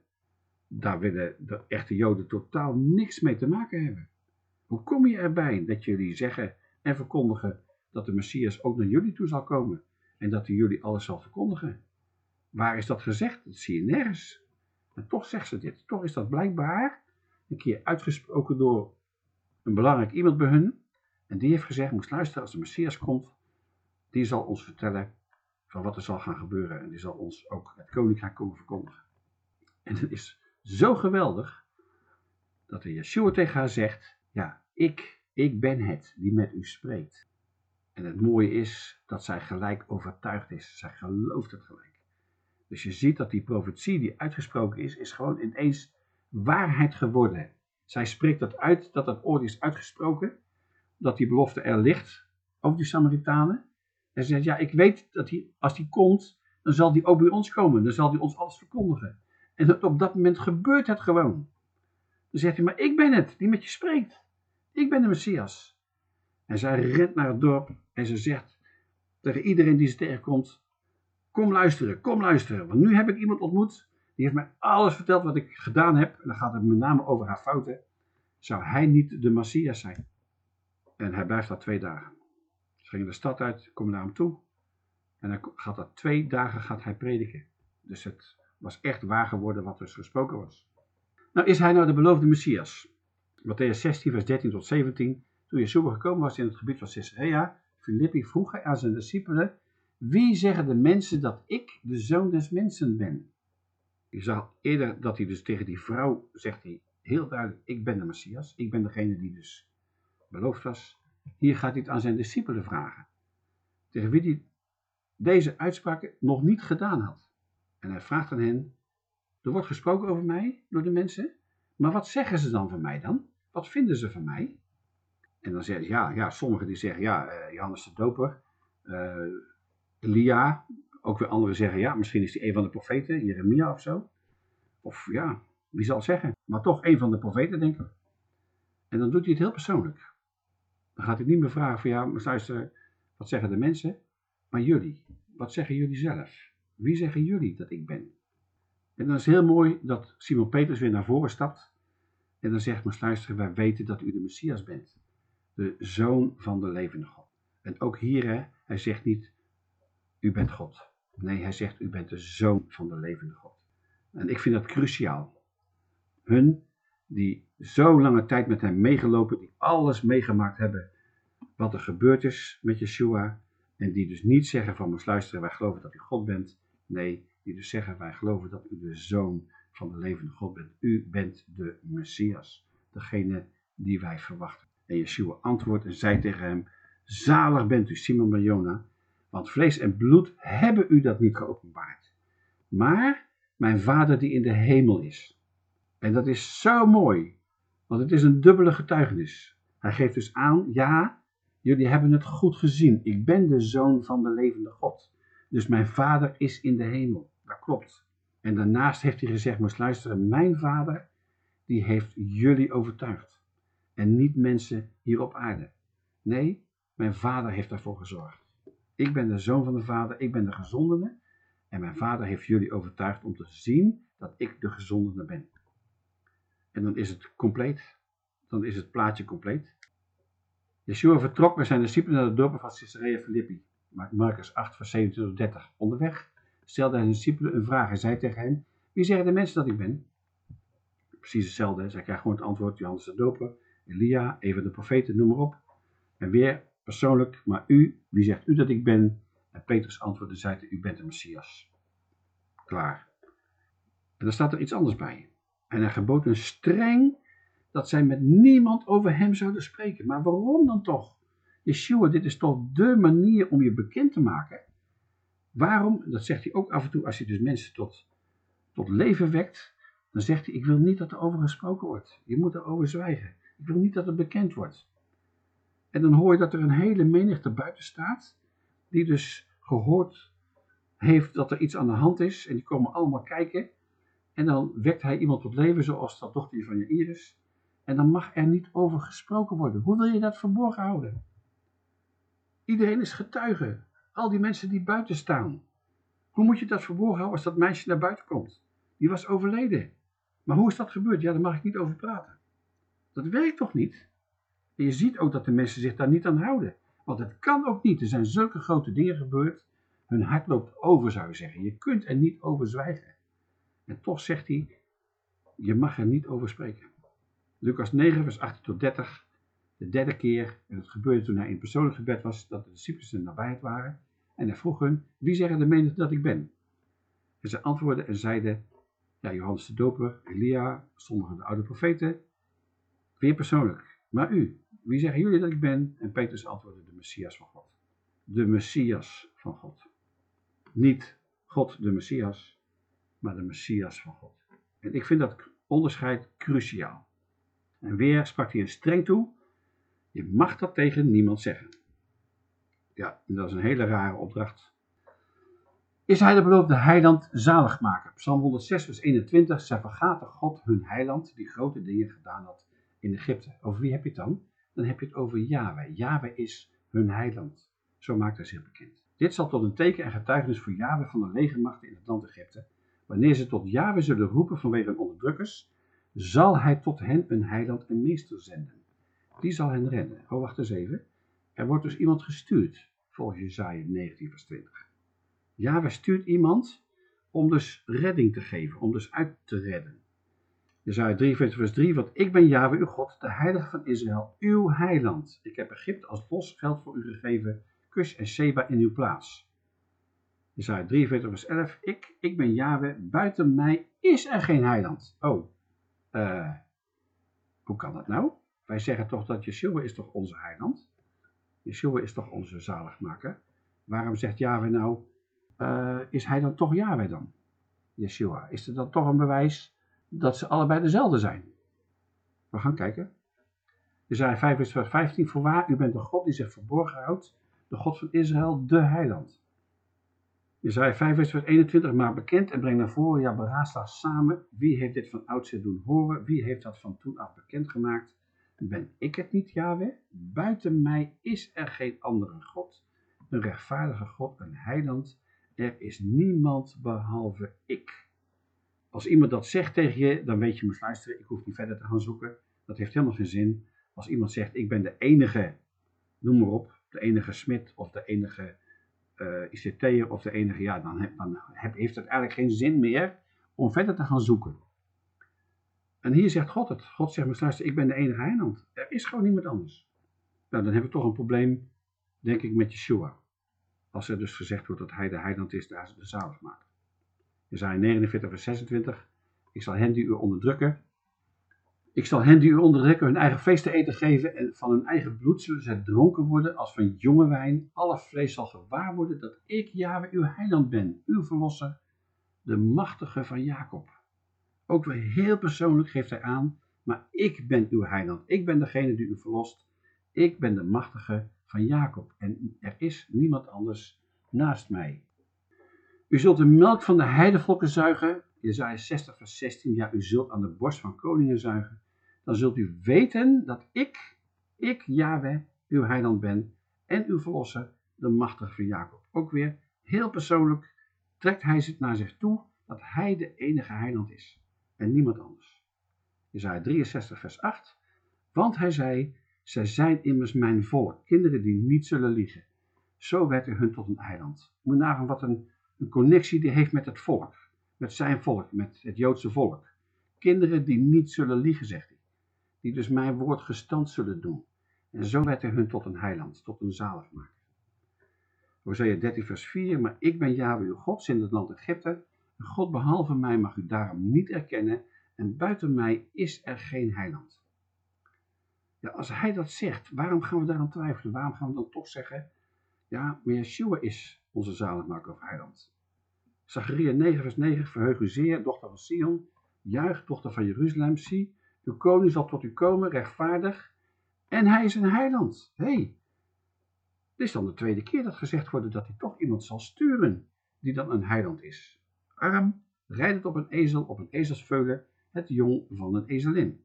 Daar willen de echte Joden totaal niks mee te maken hebben. Hoe kom je erbij dat jullie zeggen en verkondigen dat de Messias ook naar jullie toe zal komen en dat hij jullie alles zal verkondigen? Waar is dat gezegd? Dat zie je nergens. En toch zegt ze dit. Toch is dat blijkbaar een keer uitgesproken door een belangrijk iemand bij hun. En die heeft gezegd, moest luisteren, als de Messias komt, die zal ons vertellen van wat er zal gaan gebeuren. En die zal ons ook het koninkrijk komen verkondigen. En het is zo geweldig dat de Yeshua tegen haar zegt, ja, ik, ik ben het die met u spreekt. En het mooie is dat zij gelijk overtuigd is. Zij gelooft het gelijk. Dus je ziet dat die profetie die uitgesproken is, is gewoon ineens waarheid geworden. Zij spreekt dat uit, dat dat ooit is uitgesproken, dat die belofte er ligt over die Samaritanen. En ze zegt, ja, ik weet dat hij, als die komt, dan zal die ook bij ons komen. Dan zal die ons alles verkondigen. En op dat moment gebeurt het gewoon. Dan zegt hij, maar ik ben het die met je spreekt. Ik ben de Messias. En zij rent naar het dorp en ze zegt tegen iedereen die ze tegenkomt, kom luisteren, kom luisteren, want nu heb ik iemand ontmoet, die heeft mij alles verteld wat ik gedaan heb, en dan gaat het met name over haar fouten. Zou hij niet de Messias zijn? En hij blijft daar twee dagen. Ze gingen de stad uit, komen naar hem toe. En dan gaat dat twee dagen gaat hij prediken. Dus het was echt waar geworden wat dus gesproken was. Nou, is hij nou de beloofde Messias? Matthäus 16, vers 13 tot 17. Toen Yeshua gekomen was in het gebied van Caesarea, Filippi vroeg aan zijn discipelen, wie zeggen de mensen dat ik de zoon des mensen ben? Je zag eerder dat hij dus tegen die vrouw zegt hij heel duidelijk, ik ben de Messias, ik ben degene die dus beloofd was. Hier gaat hij het aan zijn discipelen vragen, tegen wie hij deze uitspraken nog niet gedaan had. En hij vraagt aan hen, er wordt gesproken over mij door de mensen, maar wat zeggen ze dan van mij dan? Wat vinden ze van mij? En dan zeggen ze, ja, ja sommigen die zeggen, ja, uh, Johannes de Doper, uh, Elia, ook weer anderen zeggen, ja, misschien is hij een van de profeten, Jeremia of zo. Of ja, wie zal zeggen? Maar toch een van de profeten, denk ik. En dan doet hij het heel persoonlijk. Dan gaat hij niet meer vragen van, ja, maar luister, wat zeggen de mensen? Maar jullie, wat zeggen jullie zelf? Wie zeggen jullie dat ik ben? En dan is het heel mooi dat Simon Peters weer naar voren stapt. En dan zegt maar luister, wij weten dat u de Messias bent. De zoon van de levende God. En ook hier, hè, hij zegt niet, u bent God. Nee, hij zegt, u bent de zoon van de levende God. En ik vind dat cruciaal. Hun die zo lange tijd met hem meegelopen, die alles meegemaakt hebben wat er gebeurd is met Yeshua. En die dus niet zeggen van, ons luisteren, wij geloven dat u God bent. Nee, die dus zeggen, wij geloven dat u de zoon van de levende God bent. U bent de Messias, degene die wij verwachten. En Yeshua antwoordt en zei tegen hem, zalig bent u Simon Barjona, want vlees en bloed hebben u dat niet geopenbaard. Maar mijn vader die in de hemel is. En dat is zo mooi, want het is een dubbele getuigenis. Hij geeft dus aan, ja, jullie hebben het goed gezien. Ik ben de zoon van de levende God. Dus mijn vader is in de hemel. Dat klopt. En daarnaast heeft hij gezegd, moest luisteren, mijn vader, die heeft jullie overtuigd. En niet mensen hier op aarde. Nee, mijn vader heeft daarvoor gezorgd. Ik ben de zoon van de vader, ik ben de gezondene. En mijn vader heeft jullie overtuigd om te zien dat ik de gezondene ben. En dan is het compleet. Dan is het plaatje compleet. Yeshua vertrok met zijn discipelen naar de dorpen van Caesarea Philippi. Marcus 8, vers 27 tot 30. Onderweg stelde hij zijn discipelen een vraag. Hij zei tegen hen, wie zeggen de mensen dat ik ben? Precies hetzelfde. Zij krijgen gewoon het antwoord, Johannes de Doper, Elia, even de profeten, noem maar op. En weer persoonlijk, maar u, wie zegt u dat ik ben? En Petrus antwoordde, zei u bent de Messias. Klaar. En dan staat er iets anders bij. En hij gebood een streng dat zij met niemand over hem zouden spreken. Maar waarom dan toch? Yeshua, dit is toch de manier om je bekend te maken? Waarom, dat zegt hij ook af en toe als hij dus mensen tot, tot leven wekt, dan zegt hij, ik wil niet dat er over gesproken wordt. Je moet erover zwijgen. Ik wil niet dat het bekend wordt. En dan hoor je dat er een hele menigte buiten staat, die dus gehoord heeft dat er iets aan de hand is, en die komen allemaal kijken. En dan wekt hij iemand tot leven, zoals dat dochter van je Iris. En dan mag er niet over gesproken worden. Hoe wil je dat verborgen houden? Iedereen is getuige. Al die mensen die buiten staan. Hoe moet je dat verborgen houden als dat meisje naar buiten komt? Die was overleden. Maar hoe is dat gebeurd? Ja, daar mag ik niet over praten. Dat werkt toch niet? En je ziet ook dat de mensen zich daar niet aan houden. Want het kan ook niet. Er zijn zulke grote dingen gebeurd. Hun hart loopt over, zou je zeggen. Je kunt er niet over zwijgen. En toch zegt hij, je mag er niet over spreken. Lucas 9, vers 18 tot 30. De derde keer, en het gebeurde toen hij in persoonlijk gebed was, dat de discipelen in nabijheid waren. En hij vroeg hun, wie zeggen de menigte dat ik ben? En ze antwoordden en zeiden, ja, Johannes de Doper, Elia, sommige de oude profeten. Weer persoonlijk. Maar u, wie zeggen jullie dat ik ben? En Petrus antwoordde, de Messias van God. De Messias van God. Niet God de Messias, maar de Messias van God. En ik vind dat onderscheid cruciaal. En weer sprak hij een streng toe, je mag dat tegen niemand zeggen. Ja, dat is een hele rare opdracht. is hij de beloofde heiland zaligmaker. Psalm 106 vers 21, zij vergaten God hun heiland die grote dingen gedaan had in Egypte. Over wie heb je het dan? Dan heb je het over Yahweh. Yahweh is hun heiland. Zo maakt hij zich bekend. Dit zal tot een teken en getuigenis voor Yahweh van de legermachten in het land Egypte. Wanneer ze tot Yahweh zullen roepen vanwege hun onderdrukkers, zal hij tot hen een heiland en meester zenden. Die zal hen redden. Oh, wacht eens even. Er wordt dus iemand gestuurd, volgens Jezaja 19 vers 20. Yahweh stuurt iemand om dus redding te geven, om dus uit te redden. Jezaja 43 vers 3, want ik ben Yahweh uw God, de heilige van Israël, uw heiland. Ik heb Egypte als losgeld voor u gegeven, Kus en Seba in uw plaats. Jezaja 43 vers 11, ik, ik ben Yahweh, buiten mij is er geen heiland. Oh, uh, hoe kan dat nou? Wij zeggen toch dat Yeshua is toch onze heiland? Yeshua is toch onze zaligmaker? Waarom zegt Yahweh nou, uh, is hij dan toch Yahweh dan? Yeshua. Is er dan toch een bewijs dat ze allebei dezelfde zijn? We gaan kijken. Jezaja 5 vers 15, voorwaar, u bent de God die zich verborgen houdt, de God van Israël, de heiland. Jezaja 5 vers 21, maar bekend en breng naar voren, ja beraadslaag samen, wie heeft dit van oudsher doen horen, wie heeft dat van toen af bekendgemaakt? Ben ik het niet, Yahweh? Buiten mij is er geen andere God, een rechtvaardige God, een heiland, er is niemand behalve ik. Als iemand dat zegt tegen je, dan weet je, moet luisteren, ik hoef niet verder te gaan zoeken. Dat heeft helemaal geen zin. Als iemand zegt, ik ben de enige, noem maar op, de enige smid of de enige uh, eh, ICT'er of de enige, ja, dan, heb, dan heb, heeft het eigenlijk geen zin meer om verder te gaan zoeken. En hier zegt God het. God zegt, maar luister, ik ben de enige heiland. Er is gewoon niemand anders. Nou, dan hebben we toch een probleem, denk ik, met Yeshua. Als er dus gezegd wordt dat hij de heiland is, de zalig maakt. Jezaja 49 vers 26. Ik zal hen die u onderdrukken. Ik zal hen die u onderdrukken hun eigen feest te eten geven en van hun eigen bloed zullen zij dronken worden als van jonge wijn. Alle vlees zal gewaar worden dat ik, Jahwe, uw heiland ben, uw verlosser, de machtige van Jacob. Ook weer heel persoonlijk geeft hij aan, maar ik ben uw heiland. Ik ben degene die u verlost. Ik ben de machtige van Jacob en er is niemand anders naast mij. U zult de melk van de heidevlokken zuigen, Jezaja 60 vers 16, ja, u zult aan de borst van koningen zuigen. Dan zult u weten dat ik, ik, Yahweh, uw heiland ben en uw verlosser, de machtige van Jacob. Ook weer heel persoonlijk trekt hij het naar zich toe dat hij de enige heiland is en niemand anders. Jezaja 63 vers 8, want hij zei, zij zijn immers mijn volk, kinderen die niet zullen liegen. Zo werd hij hun tot een eiland. Moet nagaan wat een, een connectie die heeft met het volk. Met zijn volk, met het Joodse volk. Kinderen die niet zullen liegen, zegt hij. Die dus mijn woord gestand zullen doen. En zo werd hij hun tot een heiland, tot een zaligmaker. Hosea 13 vers 4, maar ik ben Yahweh uw God, in het land Egypte. En God behalve mij mag u daarom niet erkennen. En buiten mij is er geen heiland. Ja, als hij dat zegt, waarom gaan we daaraan twijfelen? Waarom gaan we dan toch zeggen, ja, maar Yeshua is onze zaligmaker of heiland. Zacharia 9 vers 9, verheug u zeer, dochter van Sion, juich, dochter van Jeruzalem, zie, uw koning zal tot u komen, rechtvaardig, en hij is een heiland. Hé, hey, dit is dan de tweede keer dat gezegd wordt dat hij toch iemand zal sturen, die dan een heiland is. Arm, rijdend op een ezel, op een ezelsveulen, het jong van een ezelin.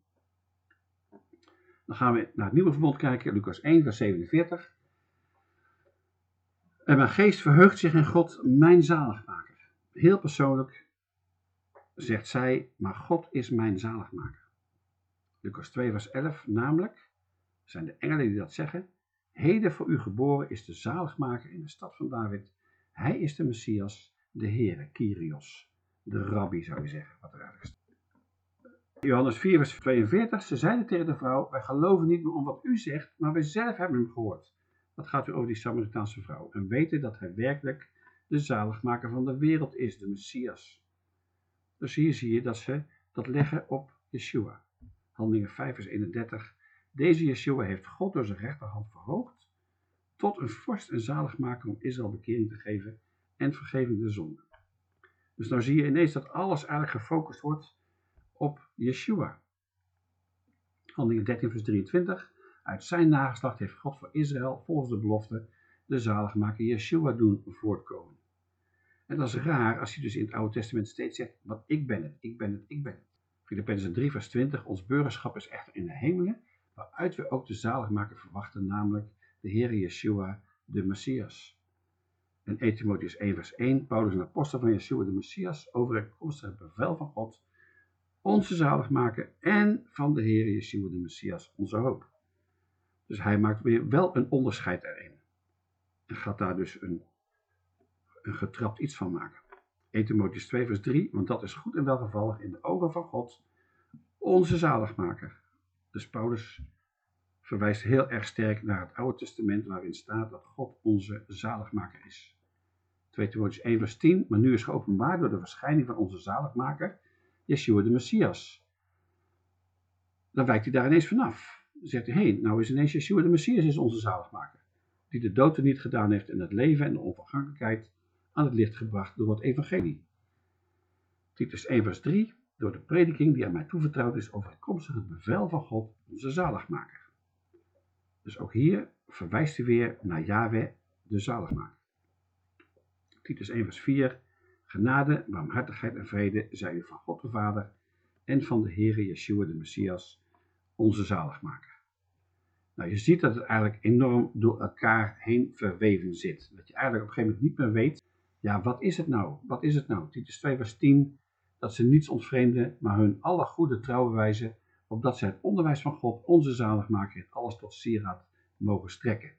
Dan gaan we naar het nieuwe verbond kijken, Lucas 1, vers 47. En mijn geest verheugt zich in God, mijn zaligmaker. Heel persoonlijk zegt zij, maar God is mijn zaligmaker. Lucas 2, vers 11, namelijk, zijn de engelen die dat zeggen, heden voor u geboren is de zaligmaker in de stad van David. Hij is de Messias, de Heere, Kyrios, de rabbi zou je zeggen, wat er staat. Johannes 4, vers 42. Ze zeiden tegen de vrouw, wij geloven niet meer om wat u zegt, maar wij zelf hebben hem gehoord. Dat gaat u over die Samaritaanse vrouw. En weten dat hij werkelijk de zaligmaker van de wereld is, de Messias. Dus hier zie je dat ze dat leggen op Yeshua. Handelingen 5 vers 31. Deze Yeshua heeft God door zijn rechterhand verhoogd tot een vorst en zaligmaker om Israël bekering te geven en vergeving de zonde. Dus nou zie je ineens dat alles eigenlijk gefocust wordt op Yeshua. Handelingen 13 vers 23. Uit zijn nageslacht heeft God voor Israël volgens de belofte de zaligmaker Yeshua doen voortkomen. En dat is raar als hij dus in het Oude Testament steeds zegt, want ik ben het, ik ben het, ik ben het. Filippenzen 3 vers 20, ons burgerschap is echter in de hemelen, waaruit we ook de zaligmaker verwachten, namelijk de Heer Yeshua, de Messias. En 1 Timotheus 1 vers 1, Paulus een apostel van Yeshua de Messias, over het bevel van God, onze zaligmaker en van de Heer Yeshua de Messias, onze hoop. Dus hij maakt weer wel een onderscheid erin. En gaat daar dus een, een getrapt iets van maken. 1 Timotheus 2 vers 3, want dat is goed en welgevallig in de ogen van God, onze zaligmaker. Dus Paulus verwijst heel erg sterk naar het Oude Testament waarin staat dat God onze zaligmaker is. 2 Timotheus 1 vers 10, maar nu is geopenbaard door de verschijning van onze zaligmaker, Yeshua de Messias. Dan wijkt hij daar ineens vanaf. Zegt hij, hey, nou is ineens Yeshua de Messias is onze zaligmaker. Die de dood niet gedaan heeft en het leven en de onvergankelijkheid aan het licht gebracht door het evangelie. Titus 1 vers 3, door de prediking die aan mij toevertrouwd is overkomstig het bevel van God, onze zaligmaker. Dus ook hier verwijst hij weer naar Yahweh, de zaligmaker. Titus 1 vers 4, genade, barmhartigheid en vrede zij u van God de Vader en van de Heere Yeshua de Messias, onze zaligmaker. Nou, je ziet dat het eigenlijk enorm door elkaar heen verweven zit. Dat je eigenlijk op een gegeven moment niet meer weet, ja, wat is het nou? Wat is het nou? Titus 2 vers 10, dat ze niets ontvreemden, maar hun alle goede trouw bewijzen, opdat zij het onderwijs van God, onze zaligmaker, in alles tot sieraad mogen strekken.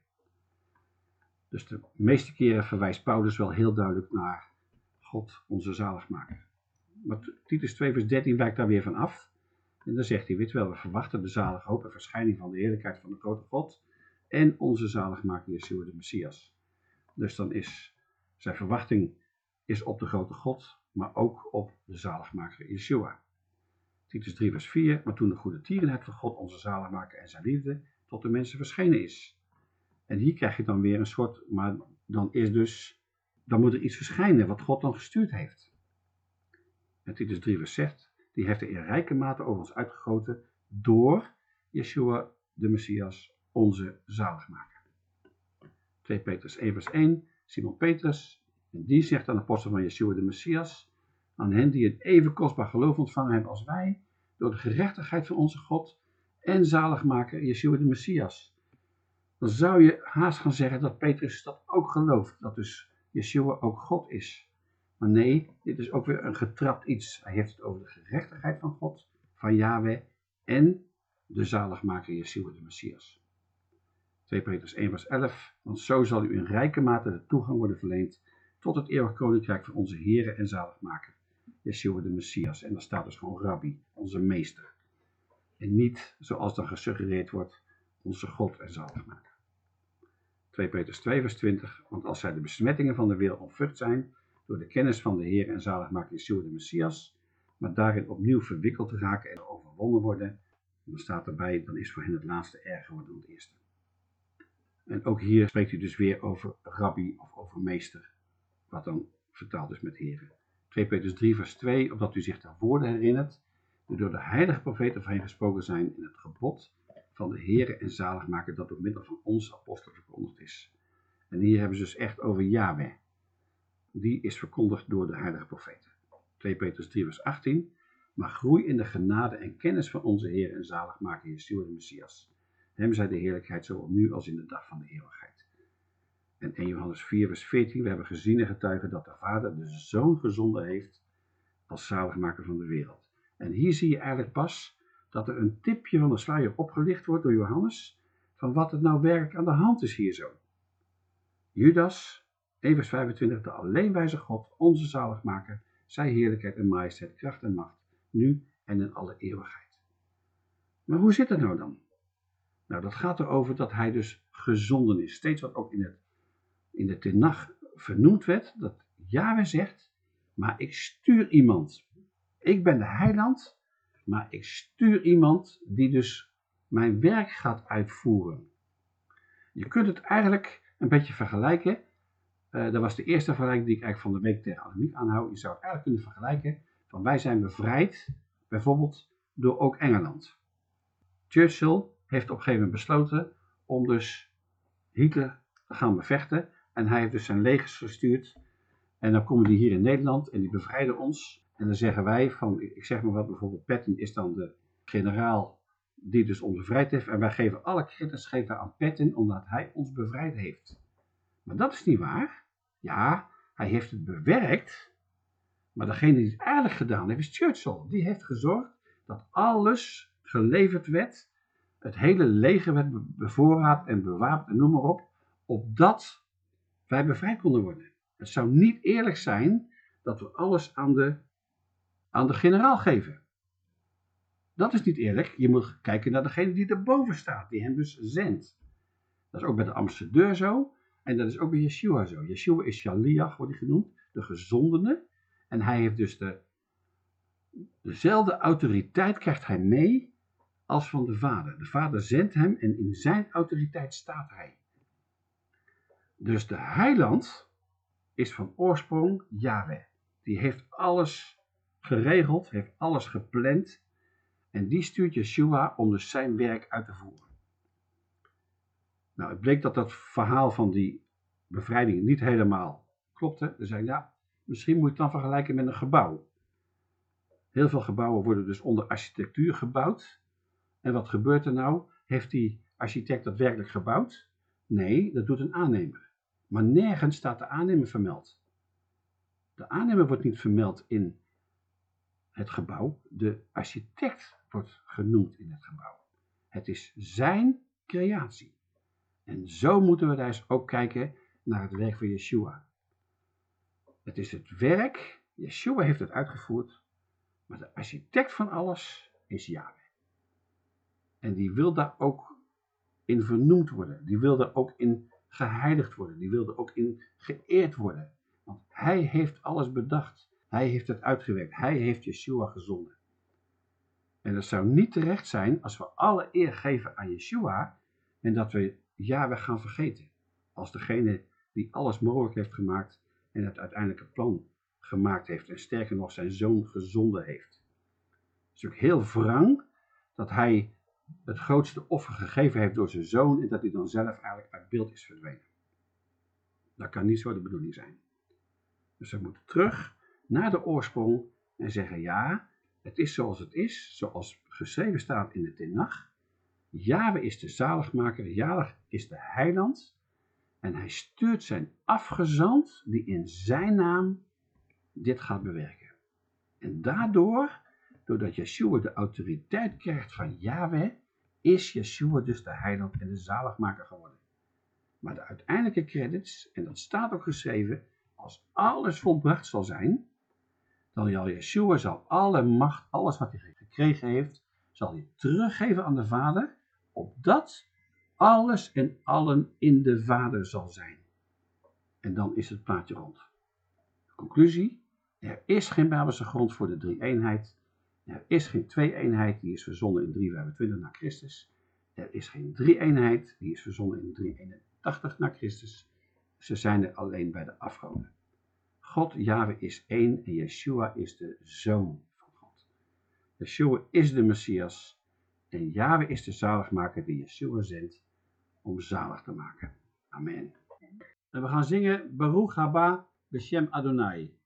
Dus de meeste keren verwijst Paulus wel heel duidelijk naar God, onze zaligmaker. Maar Titus 2 vers 13 wijkt daar weer van af. En dan zegt hij, weet wel, we verwachten de zalige hoop en verschijning van de heerlijkheid van de grote God en onze zaligmaker Yeshua de Messias. Dus dan is zijn verwachting is op de grote God, maar ook op de zaligmaker Yeshua. Titus 3 vers 4, maar toen de goede tierenheid van God onze zaligmaker en zijn liefde tot de mensen verschenen is. En hier krijg je dan weer een soort, maar dan is dus, dan moet er iets verschijnen wat God dan gestuurd heeft. En Titus 3 vers 6, die heeft er in rijke mate over ons uitgegoten door Yeshua de Messias, onze zaligmaker. 2 Petrus 1 vers 1, Simon Petrus, en die zegt aan de apostel van Yeshua de Messias, aan hen die het even kostbaar geloof ontvangen hebben als wij, door de gerechtigheid van onze God en zaligmaker Yeshua de Messias. Dan zou je haast gaan zeggen dat Petrus dat ook gelooft, dat dus Yeshua ook God is. Maar nee, dit is ook weer een getrapt iets. Hij heeft het over de gerechtigheid van God, van Yahweh en de zaligmaker Yeshua de Messias. 2 Petrus 1 vers 11, want zo zal u in rijke mate de toegang worden verleend tot het eeuwig koninkrijk van onze Heere en zaligmaker, Yeshua de Messias. En daar staat dus gewoon Rabbi, onze meester. En niet, zoals dan gesuggereerd wordt, onze God en zaligmaker. 2 Petrus 2 vers 20, want als zij de besmettingen van de wereld ontfukt zijn, door de kennis van de Heer en zaligmaker Yeshua de Messias, maar daarin opnieuw verwikkeld te raken en overwonnen worden, dan staat erbij, dan is voor hen het laatste erger dan het eerste. En ook hier spreekt hij dus weer over rabbi of over meester, wat dan vertaald is met heren. 2 Petrus 3 vers 2, opdat u zich de woorden herinnert, die door de heilige profeten voorheen gesproken zijn in het gebod van de Heere en zaligmaker dat door middel van ons apostelen verkondigd is. En hier hebben ze dus echt over Yahweh. Die is verkondigd door de heilige profeten. 2 Petrus 3 vers 18, maar groei in de genade en kennis van onze Heer en zaligmaker Yeshua de Messias. Hem zij de heerlijkheid zowel nu als in de dag van de eeuwigheid. En 1 Johannes 4 vers 14, we hebben gezien en getuigen dat de Vader de Zoon gezonden heeft als zaligmaker van de wereld. En hier zie je eigenlijk pas dat er een tipje van de sluier opgelicht wordt door Johannes van wat het nou werkelijk aan de hand is hier zo. Judas, 1 vers 25, de alleenwijze God, onze zaligmaker, zij heerlijkheid en majesteit, kracht en macht, nu en in alle eeuwigheid. Maar hoe zit het nou dan? Nou, dat gaat erover dat hij dus gezonden is. Steeds wat ook in, het, in de tenag vernoemd werd, dat Yahweh zegt, maar ik stuur iemand. Ik ben de heiland, maar ik stuur iemand die dus mijn werk gaat uitvoeren. Je kunt het eigenlijk een beetje vergelijken. Uh, dat was de eerste vergelijking die ik eigenlijk van de week tegen Annemiek aanhoud. Je zou het eigenlijk kunnen vergelijken van wij zijn bevrijd, bijvoorbeeld door ook Engeland. Churchill heeft op een gegeven moment besloten om dus Hitler te gaan bevechten. En hij heeft dus zijn legers gestuurd En dan komen die hier in Nederland en die bevrijden ons. En dan zeggen wij van, ik zeg maar wat, bijvoorbeeld Patton is dan de generaal die dus ons bevrijd heeft. En wij geven alle credits aan Patton omdat hij ons bevrijd heeft. Maar dat is niet waar. Ja, hij heeft het bewerkt. Maar degene die het eigenlijk gedaan heeft is Churchill. Die heeft gezorgd dat alles geleverd werd. Het hele leger werd bevoorraad en bewapend en noem maar op. Opdat wij bevrijd konden worden. Het zou niet eerlijk zijn dat we alles aan de, aan de generaal geven. Dat is niet eerlijk. Je moet kijken naar degene die erboven staat, die hem dus zendt. Dat is ook bij de ambassadeur zo. En dat is ook bij Yeshua zo. Yeshua is Shaliach, wordt hij genoemd, de gezondene. En hij heeft dus de, dezelfde autoriteit krijgt hij mee als van de vader. De vader zendt hem en in zijn autoriteit staat hij. Dus de heiland is van oorsprong Yahweh. Die heeft alles geregeld, heeft alles gepland. En die stuurt Yeshua om dus zijn werk uit te voeren. Nou, het bleek dat dat verhaal van die bevrijding niet helemaal klopte. Dus zei ja, misschien moet je het dan vergelijken met een gebouw. Heel veel gebouwen worden dus onder architectuur gebouwd. En wat gebeurt er nou? Heeft die architect dat werkelijk gebouwd? Nee, dat doet een aannemer. Maar nergens staat de aannemer vermeld. De aannemer wordt niet vermeld in het gebouw. De architect wordt genoemd in het gebouw. Het is zijn creatie. En zo moeten we eens ook kijken naar het werk van Yeshua. Het is het werk, Yeshua heeft het uitgevoerd, maar de architect van alles is Yahweh. En die wil daar ook in vernoemd worden. Die wil daar ook in geheiligd worden. Die wil er ook in geëerd worden. Want hij heeft alles bedacht. Hij heeft het uitgewerkt. Hij heeft Yeshua gezonden. En het zou niet terecht zijn als we alle eer geven aan Yeshua en dat we Yahweh gaan vergeten. Als degene die alles mogelijk heeft gemaakt en het uiteindelijke plan gemaakt heeft en sterker nog zijn zoon gezonden heeft. Het is ook heel wrang dat hij het grootste offer gegeven heeft door zijn zoon en dat hij dan zelf eigenlijk uit beeld is verdwenen. Dat kan niet zo de bedoeling zijn. Dus we moeten terug naar de oorsprong en zeggen ja, het is zoals het is, zoals geschreven staat in de Tenach. Yahweh is de zaligmaker, Yahweh is de heiland. En hij stuurt zijn afgezant die in zijn naam dit gaat bewerken. En daardoor, doordat Yeshua de autoriteit krijgt van Yahweh, is Yeshua dus de heiland en de zaligmaker geworden. Maar de uiteindelijke credits, en dat staat ook geschreven, als alles volbracht zal zijn, dan zal Yeshua zal alle macht, alles wat hij gekregen heeft, zal hij teruggeven aan de Vader, opdat alles en allen in de Vader zal zijn. En dan is het plaatje rond. Conclusie, er is geen Bijbelse grond voor de drie-eenheid. Er is geen twee-eenheid, die is verzonnen in 325 na Christus. Er is geen drie-eenheid, die is verzonnen in 381 na Christus. Ze zijn er alleen bij de afgoden. God, Yahweh, is één en Yeshua is de Zoon van God. Yeshua is de Messias en Yahweh is de zaligmaker die Yeshua zendt om zalig te maken. Amen. En we gaan zingen Baruch haba Beshem Adonai.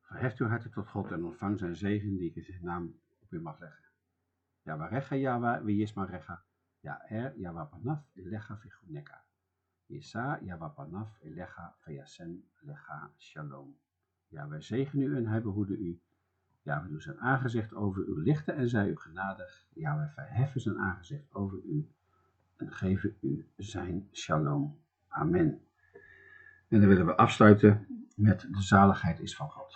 Verheft uw harten tot God en ontvang zijn zegen die ik in zijn naam op u mag leggen. Ja, warecha Yahweh, wie is maar recha. Ja, er, Yahweh panaf, elecha vichuneka. Yesa, Yahweh panaf, elecha vayasem, lecha shalom. Ja, wij zegenen u en hij behoede u. Ja, we doen zijn aangezicht over u lichten en zij u genadig. Ja, wij verheffen zijn aangezicht over u en geven u zijn shalom. Amen. En dan willen we afsluiten met de zaligheid is van God.